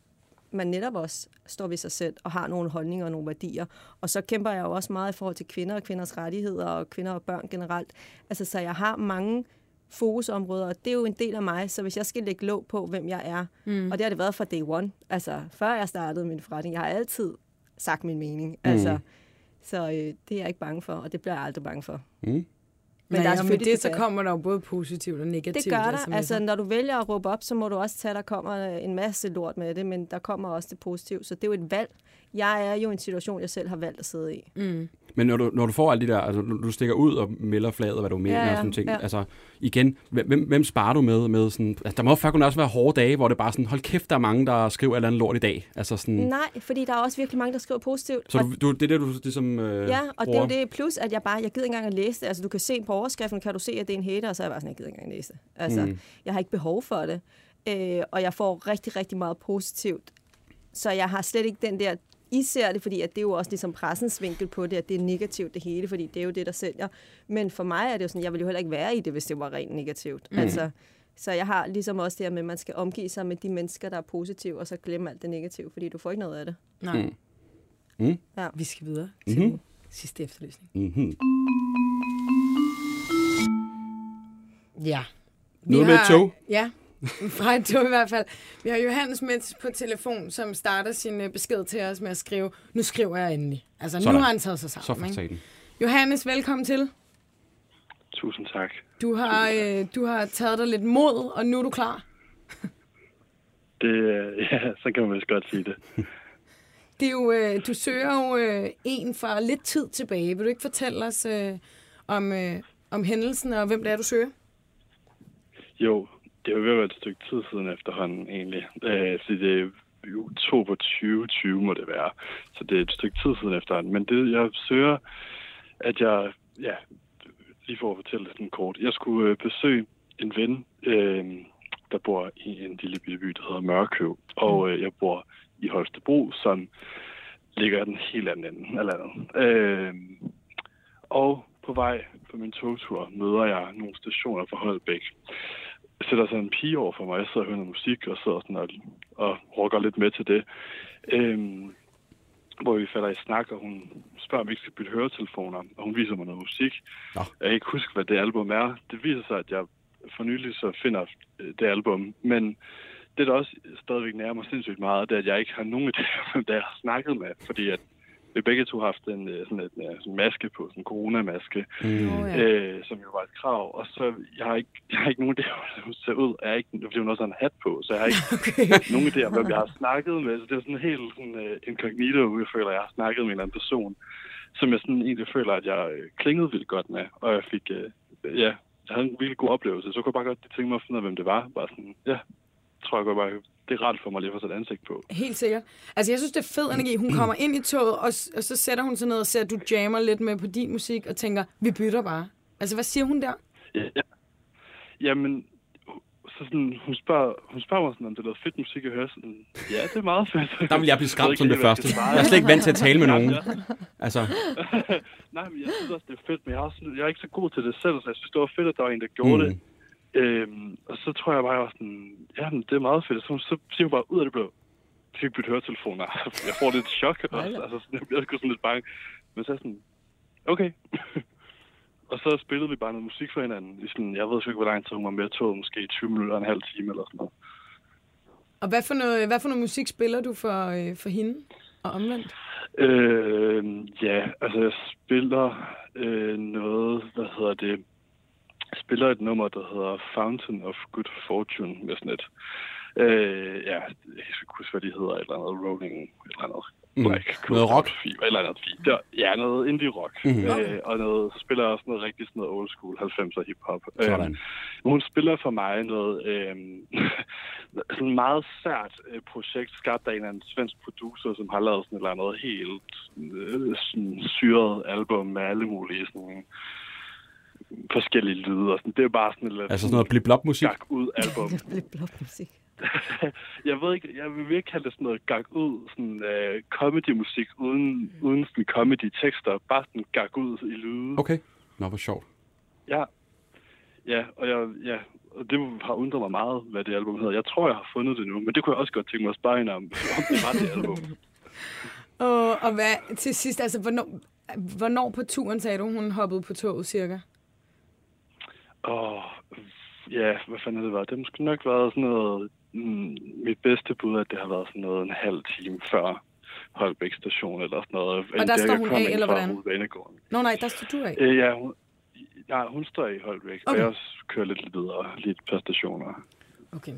man netop også står ved sig selv og har nogle holdninger og nogle værdier. Og så kæmper jeg jo også meget i forhold til kvinder og kvinders rettigheder og kvinder og børn generelt. Altså, så jeg har mange fokusområder, og det er jo en del af mig, så hvis jeg skal lægge låg på, hvem jeg er, mm. og det har det været fra day one, altså før jeg startede min forretning, jeg har altid sagt min mening, mm. altså, så øh, det er jeg ikke bange for, og det bliver jeg aldrig bange for. mm. Men, der er selvfølgelig det, så debat. kommer der jo både positivt og negativt. Det gør altså, der. Altså, sig. når du vælger at råbe op, så må du også tage, at der kommer en masse lort med det, men der kommer også det positive. Så det er jo et valg. Jeg er jo i en situation, jeg selv har valgt at sidde i. Mm. Men når du, når du får alle de der, altså du, stikker ud og melder flaget, hvad du mener Ja, ja, og sådan ting, ja. altså igen, hvem, hvem sparer du med? med sådan, altså, der må fucking også være hårde dage, hvor det bare sådan, hold kæft, der er mange, der skriver et eller andet lort i dag. Altså sådan, Nej, fordi der er også virkelig mange, der skriver positivt. så Og- du, du, det er det, du ligesom øh, Ja, og det er bruger. jo det plus, at jeg bare, jeg gider ikke engang at læse det. Altså, du kan se på overskriften, kan du se, at det er en hater, og så er jeg bare sådan, jeg gider ikke engang læse det. Altså, mm. jeg har ikke behov for det. Øh, og jeg får rigtig, rigtig meget positivt. Så jeg har slet ikke den der, I ser det, fordi at det er jo også ligesom pressens vinkel på det, at det er negativt det hele, fordi det er jo det, der sælger. Men for mig er det jo sådan, jeg ville jo heller ikke være i det, hvis det var rent negativt. Mm. Altså, så jeg har ligesom også det her med, at man skal omgive sig med de mennesker, der er positive, og så glemme alt det negative, fordi du får ikke noget af det. Nej. Mm. Mm. Ja. Vi skal videre til Mhm. den sidste efterlysning. Mm-hmm. Ja. Noget med et tog? Ja, fra et tog i hvert fald. Vi har Johannes med på telefon, som starter sin øh, besked til os med at skrive, nu skriver jeg endelig. Altså, Sådan. nu har han taget sig Så sammen. for ikke? Johannes, velkommen til. Tusind tak. Du har, øh, du har taget dig lidt mod, og nu er du klar. Det, øh, ja, så kan man vist godt sige det. Det er jo, øh, du søger jo øh, en fra lidt tid tilbage. Vil du ikke fortælle os øh, om, øh, om hændelsen, og hvem det er, du søger? Jo, det har jo været et stykke tid siden efterhånden egentlig. Øh, så det er i oktober 2020 må det være. Så det er et stykke tid siden efterhånden. Men det, jeg søger, at jeg, ja, lige for at fortælle det sådan kort. Jeg skulle øh, besøge en ven, øh, der bor i en lille bitte by, der hedder Mørkøv. Og øh, jeg bor i Holstebro, som ligger den helt anden ende af landet. Øh, og på vej på min togtur møder jeg nogle stationer fra Holbæk. Sætter så en pige over for mig. Jeg sidder og hører noget musik og sidder sådan og, og rocker lidt med til det. Øhm, hvor vi falder i snak, og hun spørger, om vi ikke skal bytte høretelefoner, og hun viser mig noget musik. Nå. Jeg kan ikke huske, hvad det album er. Det viser sig, at jeg for nylig så finder øh, det album. Men det, der også stadigvæk nærer mig sindssygt meget, det er, at jeg ikke har nogen idé om, hvem det jeg har snakket med. Fordi at vi begge to har haft en øh, sådan en, øh, sådan en maske på, sådan en coronamaske, Mm. Øh, som jo var et krav. Og så, jeg har ikke, jeg har ikke nogen idé om, hvordan hun ser ud. Jeg har ikke, fordi hun også har en hat på, så jeg har ikke Okay. nogen idé om, hvem jeg har snakket med. Så det er sådan helt sådan, uh, incognito, jeg føler, at jeg har snakket med en eller anden person, som jeg sådan egentlig føler, at jeg klingede vildt godt med. Og jeg fik, uh, ja, jeg havde en virkelig god oplevelse. Så kunne jeg bare godt tænke mig at finde ud af, hvem det var. Bare sådan, ja, tror jeg godt bare, det er rart for mig lige at få sat ansigt på. Helt sikkert. Altså, jeg synes, det er fed energi. Hun kommer ind i toget, og, og så sætter hun sig ned og ser, at du jammer lidt med på din musik, og tænker, vi bytter bare. Altså, hvad siger hun der? Ja. Jamen, så sådan, hun, spørger, hun spørger mig sådan, om det er noget fedt musik at høre. Sådan, ja, det er meget fedt. Der vil jeg blive skræmt som det første. Jeg er slet ikke vant til at tale med nogen. Ja, ja. Altså, Nej, men jeg synes også, det er fedt, men jeg er, også, jeg er ikke så god til det selv, så jeg synes, det var fedt, at der var en, der gjorde mm. det. Øhm, og så tror jeg bare, jeg var sådan, ja, men det er meget fedt. Så, så siger hun bare ud af det blå, vi fik bytte høretelefoner. jeg får lidt chok også, altså sådan, jeg bliver sgu sådan lidt bange. Men så er sådan, okay. og så spillede vi bare noget musik for hinanden. I sådan, jeg ved ikke, hvor lang tid hun var med toget, måske 20 minutter og en halv time eller sådan noget. Og hvad for noget, hvad for noget musik spiller du for, øh, for hende? Og omvendt? Øh, ja, altså jeg spiller øh, noget, hvad hedder det, spiller et nummer, der hedder Fountain of Good Fortune, med sådan et, øh, ja, jeg kan ikke huske, hvad de hedder, et eller andet Rolling, et eller andet Mm. Noget rock? Et eller andet fint. Der, ja, noget indie rock. Mhm. Øh, og noget, spiller også noget rigtig sådan noget old school 90'er hip-hop. Sådan. Øhm, hun spiller for mig noget øh, sådan meget sært øh, projekt, skabt af en eller anden svensk producer, som har lavet sådan et eller andet helt øh, sådan syret album med alle mulige sådan, forskellige lyde. Og sådan. Det er bare sådan eller altså sådan noget blip-blop-musik. gak ud album. Lidt blop musik. jeg ved ikke, jeg vil virkelig kalde det sådan noget gak ud, sådan øh, comedy-musik uden, uden sådan comedy-tekster. Bare sådan gak ud i lyde. Okay. Nå, hvor sjovt. Ja. Ja, og jeg, ja, og det har undret mig meget, hvad det album hedder. Jeg tror, jeg har fundet det nu, men det kunne jeg også godt tænke mig at spørge om, om det var det album. Og, og hvad til sidst, altså, hvornår, hvornår på turen sagde du, hun hoppede på toget cirka? Åh, ja, hvad fanden har det været? Det har måske nok været sådan noget... Mm, mit bedste bud er, at det har været sådan noget en halv time før Holbæk station eller sådan noget. Og der står hun af, eller hvordan? Nå nej, der stod du af. Øh, ja, hun, ja, hun står i Holbæk, okay. Og jeg også kører lidt videre, lige et par stationer. Okay.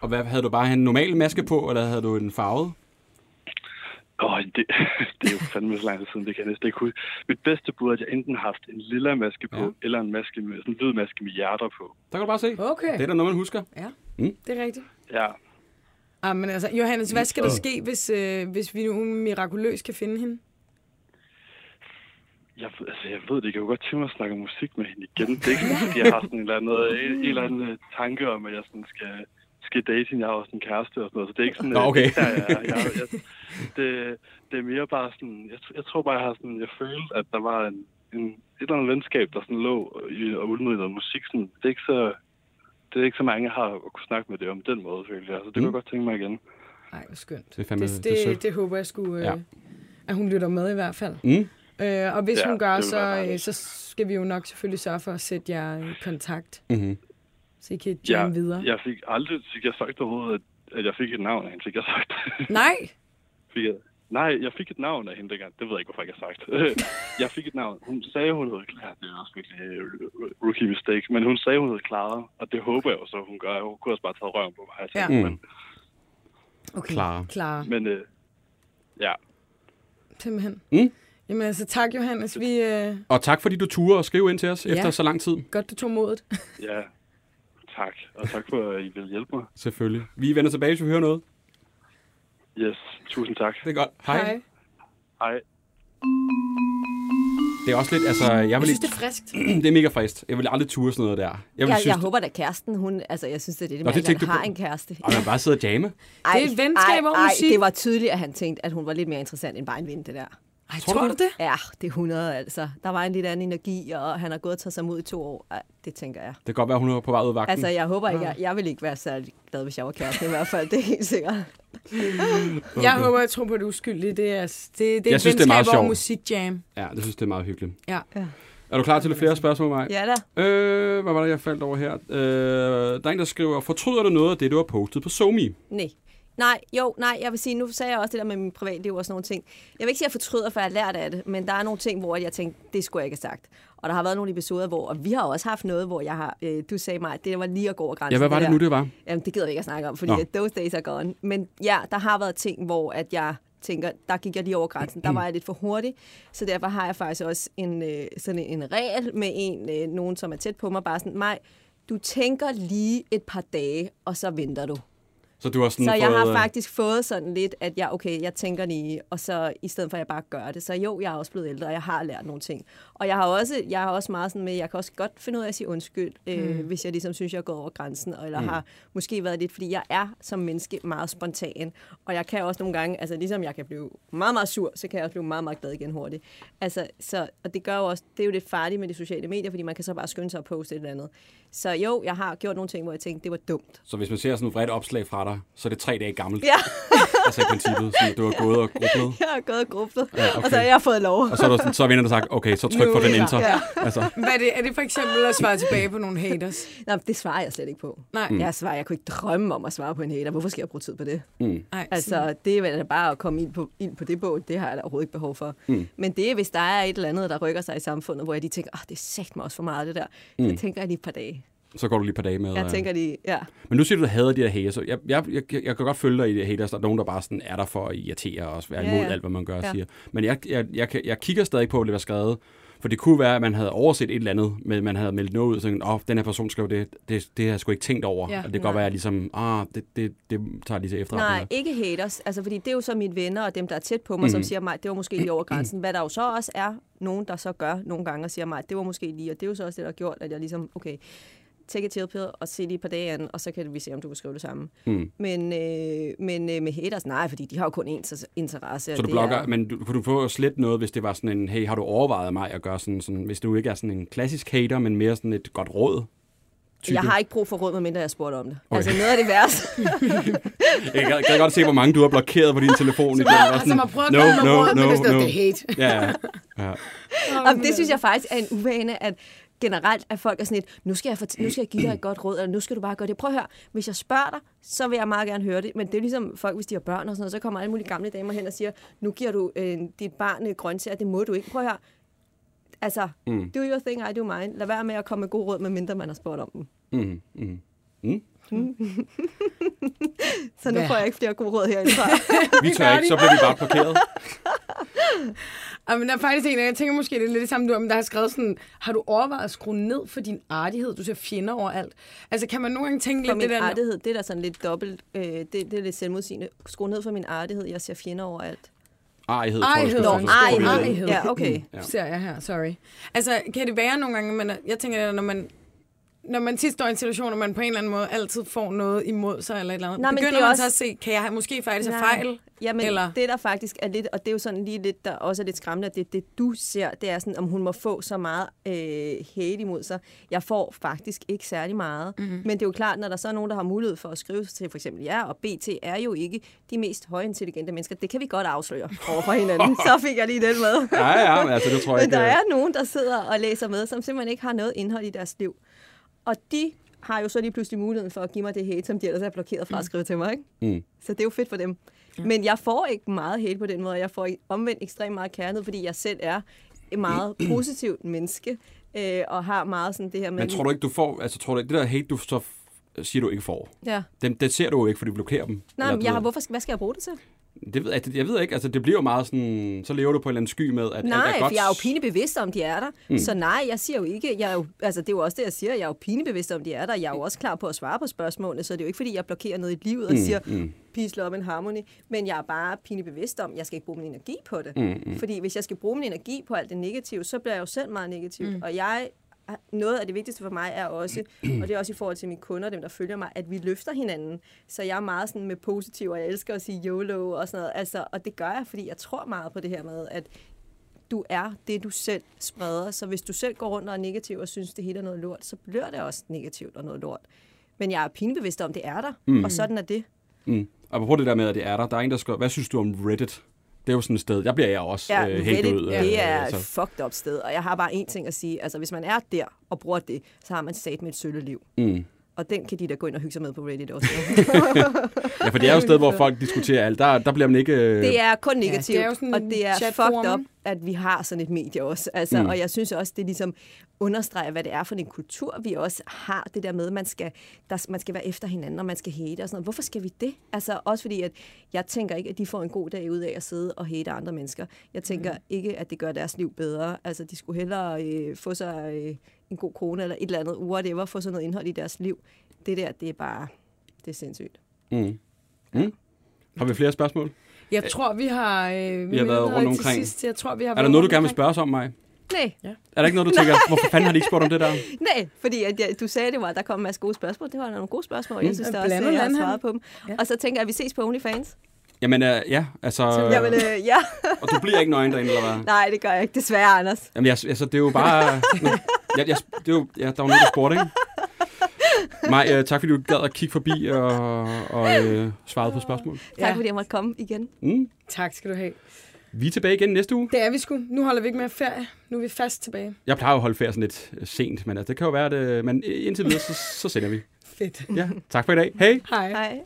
Og hvad, havde du bare en normal maske på, eller havde du en farvet? Åh, det, det er jo fandme så lang tid siden, det kan jeg næsten ikke huske. Mit bedste bud er, at jeg enten har haft en lilla maske på, Ja. eller en maske med, sådan en hvid maske med hjerter på. Der kan du bare se. Okay. Det er da noget, man husker. Ja, Mm. det er rigtigt. Ja, Ah, men altså, Johannes, hvad skal der ske, hvis, øh, hvis vi nu mirakuløst kan finde hende? jeg, altså, jeg ved det. Jeg kan jo godt tænke mig at snakke musik med hende igen. Det er ikke fordi jeg har sådan en eller anden, en, en eller anden øh, tanke om, at jeg sådan skal, skal date hende. Jeg har også en kæreste og sådan noget, så det er ikke sådan... Nå, øh, okay. det, er der, jeg, jeg, jeg, det, det er mere bare sådan... Jeg, jeg tror bare, jeg har sådan... Jeg følte, at der var en, en, et eller andet venskab, der sådan lå i, og i noget musik. Sådan, det er ikke så... Det er ikke så mange, jeg har at kunne snakke med det om den måde, føler jeg. Så det kunne Mm. jeg godt tænke mig igen. Nej, hvor skønt. Det er fandme- det, det er det, det håber jeg skulle, øh, Ja. at hun lytter med i hvert fald. Mm. Øh, og hvis Ja, hun gør, så, øh, så skal vi jo nok selvfølgelig sørge for at sætte jer i kontakt, Mm-hmm. Så I kan jamme Ja, videre. jeg fik aldrig fik jeg sagt overhovedet, at, at jeg fik et navn af hende. Fik jeg sagt. Nej, fik jeg, nej, jeg fik et navn af hende dengang. Det ved jeg ikke, hvorfor jeg har sagt. jeg fik et navn. Hun sagde, hun hed Clara. Det er også virkelig øh, rookie mistake. Men hun sagde, hun hed Clara. Og det håber jeg jo så, hun gør. Hun kunne også bare tage røven på mig. Ja. Ja. Mm. Men, okay. Clara. Clara. men øh, ja, Simpelthen. Mm. Jamen altså, tak Johannes. Vi, øh, Og tak fordi du turde og skrive ind til os Ja. efter så lang tid. godt, du tog modet. ja. Tak. Og tak for, at I vil hjælpe mig. Selvfølgelig. Vi vender tilbage, hvis vi hører noget. Yes, tusind tak. Det er godt. Hej. Hej. Hej. Det er også lidt, altså, jeg Jeg vil synes, det er friskt. det er mega frist. Jeg vil aldrig ture sådan noget der. Jeg vil Jeg, synes, jeg håber da kæresten, hun, altså jeg synes, det er det, Nå, det du har på. en kæreste. Og man bare sidder og jamme. Ej, Det er venskab ej, musik. det var tydeligt, at han tænkte, at hun var lidt mere interessant end bare en ven, det der. Ej, Tror tror, du du det? Ja, det er 100 altså. Der var en lidt anden energi, og han har gået og taget sig mod i to år. Ej, det tænker jeg. Det kan godt være, hun er på vej ud af vagten. Altså, jeg håber ikke, jeg, jeg vil ikke være særlig glad, hvis jeg var kæreste i hvert fald. Det er helt sikkert. Okay. Jeg håber, jeg tror på, at du er uskyldig. Det er, det, det er Jeg et synes, det er meget sjovt. musikjam. Ja, det synes det er meget hyggeligt. Ja. Ja. Er du klar til lidt flere spørgsmål, Maj? Ja da. Øh, hvad var det, jeg faldt over her? Øh, der er en, der skriver, fortryder du noget af det, du har postet på SoMe? Nej. Nej, jo, nej, jeg vil sige, nu sagde jeg også det der med min privatliv og sådan nogle ting. Jeg vil ikke sige, at jeg fortryder, for jeg har lært af det, men der er nogle ting, hvor jeg tænkte, det skulle jeg ikke have sagt. Og der har været nogle episoder, hvor, og vi har også haft noget, hvor jeg har, øh, du sagde mig, at det var lige at gå over grænsen. Ja, hvad var det der. nu, det var? Jamen, det gider vi ikke at snakke om, fordi Nå. those days are gone. Men ja, der har været ting, hvor at jeg tænker, der gik jeg lige over grænsen. Der var jeg lidt for hurtig, så derfor har jeg faktisk også en, øh, sådan en regel med en, øh, nogen, som er tæt på mig, bare sådan, mig, du tænker lige et par dage, og så venter du. Så du har sådan Så jeg fået, har øh, faktisk fået sådan lidt, at jeg, okay, jeg tænker lige, og så i stedet for, at jeg bare gør det. Så jo, jeg er også blevet ældre, og jeg har lært nogle ting. Og jeg har også, jeg har også meget sådan med, jeg kan også godt finde ud af at sige undskyld, øh, hvis jeg ligesom synes, jeg er gået over grænsen, eller mm. har måske været lidt, fordi jeg er som menneske meget spontan. Og jeg kan også nogle gange, altså ligesom jeg kan blive meget, meget sur, så kan jeg også blive meget, meget glad igen hurtigt. Altså, så, og det gør jo også, det er jo lidt farligt med de sociale medier, fordi man kan så bare skynde sig at poste et eller andet. Så jo, jeg har gjort nogle ting, hvor jeg tænkte, det var dumt. Så hvis man ser sådan et vredt opslag fra dig, så er det tre dage gammelt. Ja. altså i princippet, så du har gået og grublet. Jeg har gået og grublet, Ja, okay. og så har jeg fået lov. Og så er, der, sådan- så er vennerne sagt, okay, så tryk Nu på den er der- enter. Ja. Altså, Hvad er det? Er det for eksempel at svare tilbage på nogle haters? Nej, det svarer jeg slet ikke på. Nej. Mm. Jeg, svarer, jeg kunne ikke drømme om at svare på en hater. Hvorfor skal jeg bruge tid på det? mm. Nej, Altså, det er vel bare at komme ind på, ind på det båd. Det har jeg da overhovedet ikke behov for. Mm. Men det er, hvis der er et eller andet, der rykker sig i samfundet, hvor jeg lige tænker, ah, det er sagt mig også for meget, det der. Mm. Jeg tænker jeg lige et par dage. Så går du lige et par dage med. Jeg øh, tænker lige, ja. Men nu siger du, at du hader de her haters. Så jeg, jeg, jeg, jeg kan godt følge dig i de her haters. Der er nogen, der bare sådan er der for at irritere og være Ja, imod ja. alt, hvad man gør og Ja. siger. Men jeg, jeg, jeg, jeg kigger stadig på, hvad det var skrevet. For det kunne være, at man havde overset et eller andet, men man havde meldt noget ud, og tænkt, åh, oh, den her person skrev det, det, det har jeg sgu ikke tænkt over. Ja, og det kan godt være, at jeg ligesom, ah, det, det, det tager lige til efterretning. Nej, ikke haters. Altså, fordi det er jo så mine venner og dem, der er tæt på mig, mm. som siger mig, det var måske lige over grænsen. Hvad der jo så også er nogen, der så gør nogle gange og siger mig, det var måske lige, og det er jo så også det, der har gjort, at jeg ligesom, okay, take a chill pill og se lige et par dage an, og så kan vi se, om du kan skrive det samme. Mm. Men, øh, men øh, med haters, nej, fordi de har jo kun én interesse. Så du det blogger, er- men du, kunne du få slet noget, hvis det var sådan en, hey, har du overvejet mig at gøre sådan, sådan hvis du ikke er sådan en klassisk hater, men mere sådan et godt råd? Type? Jeg har ikke brug for råd, medmindre jeg spurgt om det. Okay. Altså noget af det værste. Jeg kan, kan godt se, hvor mange du har blokeret på din telefon. i dag. Og Altså, man prøver at no, med no, råd, men no, det sådan, no. det er hate. Ja, ja. ja. og det synes jeg faktisk er en uvane, at generelt at folk er sådan lidt, nu skal, jeg nu skal jeg give dig et godt råd, eller nu skal du bare gøre det. Prøv at høre, hvis jeg spørger dig, så vil jeg meget gerne høre det. Men det er ligesom folk, hvis de har børn og sådan noget, så kommer alle mulige gamle damer hen og siger, nu giver du øh, dit barn øh, grøntsager, det må du ikke. Prøv at høre, altså, mm. do your thing, I do mine. Lad være med at komme med gode råd, medmindre man har spurgt om dem. Mm, mm. Mm. Så nu Hvad? får jeg ikke flere gode råd herindefra. Vi tør ikke, så bliver vi bare blokeret. Ja, men der er faktisk en, af- jeg tænker måske, det er lidt det samme, du men der har skrevet sådan, har du overvejet at skrue ned for din artighed? Du ser fjender overalt. Altså, kan man nogle gange tænke For lidt det min der... artighed, det er da sådan lidt dobbelt, øh, det, det er lidt selvmodsigende. Skru ned for min artighed, jeg ser fjender overalt. Ejhed, tror jeg, Ejhed. Nå, det. ejhed. Ja, okay. Ja. ser jeg her, sorry. Altså, kan det være nogle gange, men jeg tænker, når man, når man tit står i en situation, og man på en eller anden måde altid får noget imod sig, eller et eller andet, Nej, men begynder er man også- så at se, kan jeg måske faktisk have fejl? Jamen, Eller- Eller? det der faktisk er lidt, og det er jo sådan lige lidt, der også er lidt skræmmende, at det, det du ser, det er sådan, om hun må få så meget øh, hate imod sig. Jeg får faktisk ikke særlig meget. Mhm. Mm-hmm. Men det er jo klart, når der så er nogen, der har mulighed for at skrive til for eksempel jer, og BT er jo ikke de mest højintelligente mennesker. Det kan vi godt afsløre over for hinanden. så fik jeg lige den med. Ja, ja, men altså, det tror jeg Men ikke. der øh, er nogen, der sidder og læser med, som simpelthen ikke har noget indhold i deres liv. Og de har jo så lige pludselig muligheden for at give mig det hate, som de ellers er blokeret fra at skrive til mig. Ikke? Mm. Så det er jo fedt for dem. Men jeg får ikke meget hate på den måde. Jeg får omvendt ekstremt meget kærlighed, fordi jeg selv er et meget positivt menneske, øh, og har meget sådan det her med... Men tror du ikke, du får... Altså, tror du ikke, det der hate, du så siger, du ikke får, Ja. det, det ser du jo ikke, fordi du blokerer dem. Nej, men jeg har, hvorfor, hvad skal jeg bruge det til? Det ved, jeg, jeg ved ikke, altså det bliver jo meget sådan, så lever du på en eller anden sky med, at alt er Nej, godt. for jeg er jo pinebevidst om, de er der. Mm. Så nej, jeg siger jo ikke, jeg er jo, altså det er jo også det, jeg siger, jeg er jo pinebevidst om, de er der. Jeg er jo også klar på at svare på spørgsmålene, så det er jo ikke, fordi jeg blokerer noget i livet og Mm, siger, mm. peace, love and harmony, men jeg er bare pinebevidst om, jeg skal ikke bruge min energi på det. Mm, mm. Fordi hvis jeg skal bruge min energi på alt det negative, så bliver jeg jo selv meget negativ. Mm. Og jeg noget af det vigtigste for mig er også, og det er også i forhold til mine kunder, dem der følger mig, at vi løfter hinanden. Så jeg er meget sådan med positiv, og jeg elsker at sige YOLO og sådan noget. Altså, og det gør jeg, fordi jeg tror meget på det her med, at du er det, du selv spreder. Så hvis du selv går rundt og er negativ og synes, det hele er noget lort, så bliver det også negativt og noget lort. Men jeg er pinbevidst om, det er der, mm. og sådan er det. Mm. Og på det der med, at det er der, der er en, der skriver, hvad synes du om Reddit? Det er jo sådan et sted, der bliver jeg også Ja, øh, helt Reddit, ud. det er altså. et fucked up sted, og jeg har bare én ting at sige. Altså, hvis man er der og bruger det, så har man sat med et sølle liv. Mm. Og den kan de da gå ind og hygge sig med på Reddit også. Ja, for det er jo et sted, hvor folk diskuterer alt. Der, der bliver man ikke... Øh, det er kun negativt, det er jo sådan og en det er fucked up, at vi har sådan et medie også. Altså, Mm. Og jeg synes også, det ligesom understreger, hvad det er for en kultur, vi også har. Det der med, at man skal, der, man skal være efter hinanden, og man skal hate og sådan noget. Hvorfor skal vi det? Altså også fordi, at jeg tænker ikke, at de får en god dag ud af at sidde og hate andre mennesker. Jeg tænker mm. ikke, at det gør deres liv bedre. Altså, de skulle hellere øh, få sig øh, en god krone eller et eller andet, whatever, få sådan noget indhold i deres liv. Det der, det er bare, det er sindssygt. Mm. Mm. Har vi flere spørgsmål? Jeg tror, vi har... Øh, vi har været rundt omkring. Sidst. Jeg tror, vi har Er der noget, du gerne vil spørge os om mig? Nej, Er der ikke noget, du tænker, hvorfor fanden har de ikke spurgt om det der? Nej, fordi at jeg, du sagde, det var, at der kom en masse gode spørgsmål. Det var nogle gode spørgsmål. Jeg synes Mm. da også, at jeg har svaret på dem. Ja. Og så tænker jeg, at vi ses på OnlyFans. Jamen, øh, ja, altså... Jamen, øh, ja. Og du bliver ikke nøgen derinde, eller hvad? Nej, det gør jeg ikke. Desværre, Anders. Jamen, jeg, altså, det er jo bare... Nå, jeg, jeg, det er jo, ja, der var nogen, der spurgte, ikke? Maj, øh, tak fordi du gad at kigge forbi og, og øh, svarede på spørgsmål. Tak, Ja. fordi jeg måtte komme igen. Mm. Tak skal du have. Vi er tilbage igen næste uge. Det er vi sgu. Nu holder vi ikke mere ferie. Nu er vi fast tilbage. Jeg plejer jo at holde ferie sådan lidt øh, sent, men altså, det kan jo være, at... øh, Men indtil videre, så, så sender vi. Fedt. Ja, tak for i dag. Hej! Hej. Hej.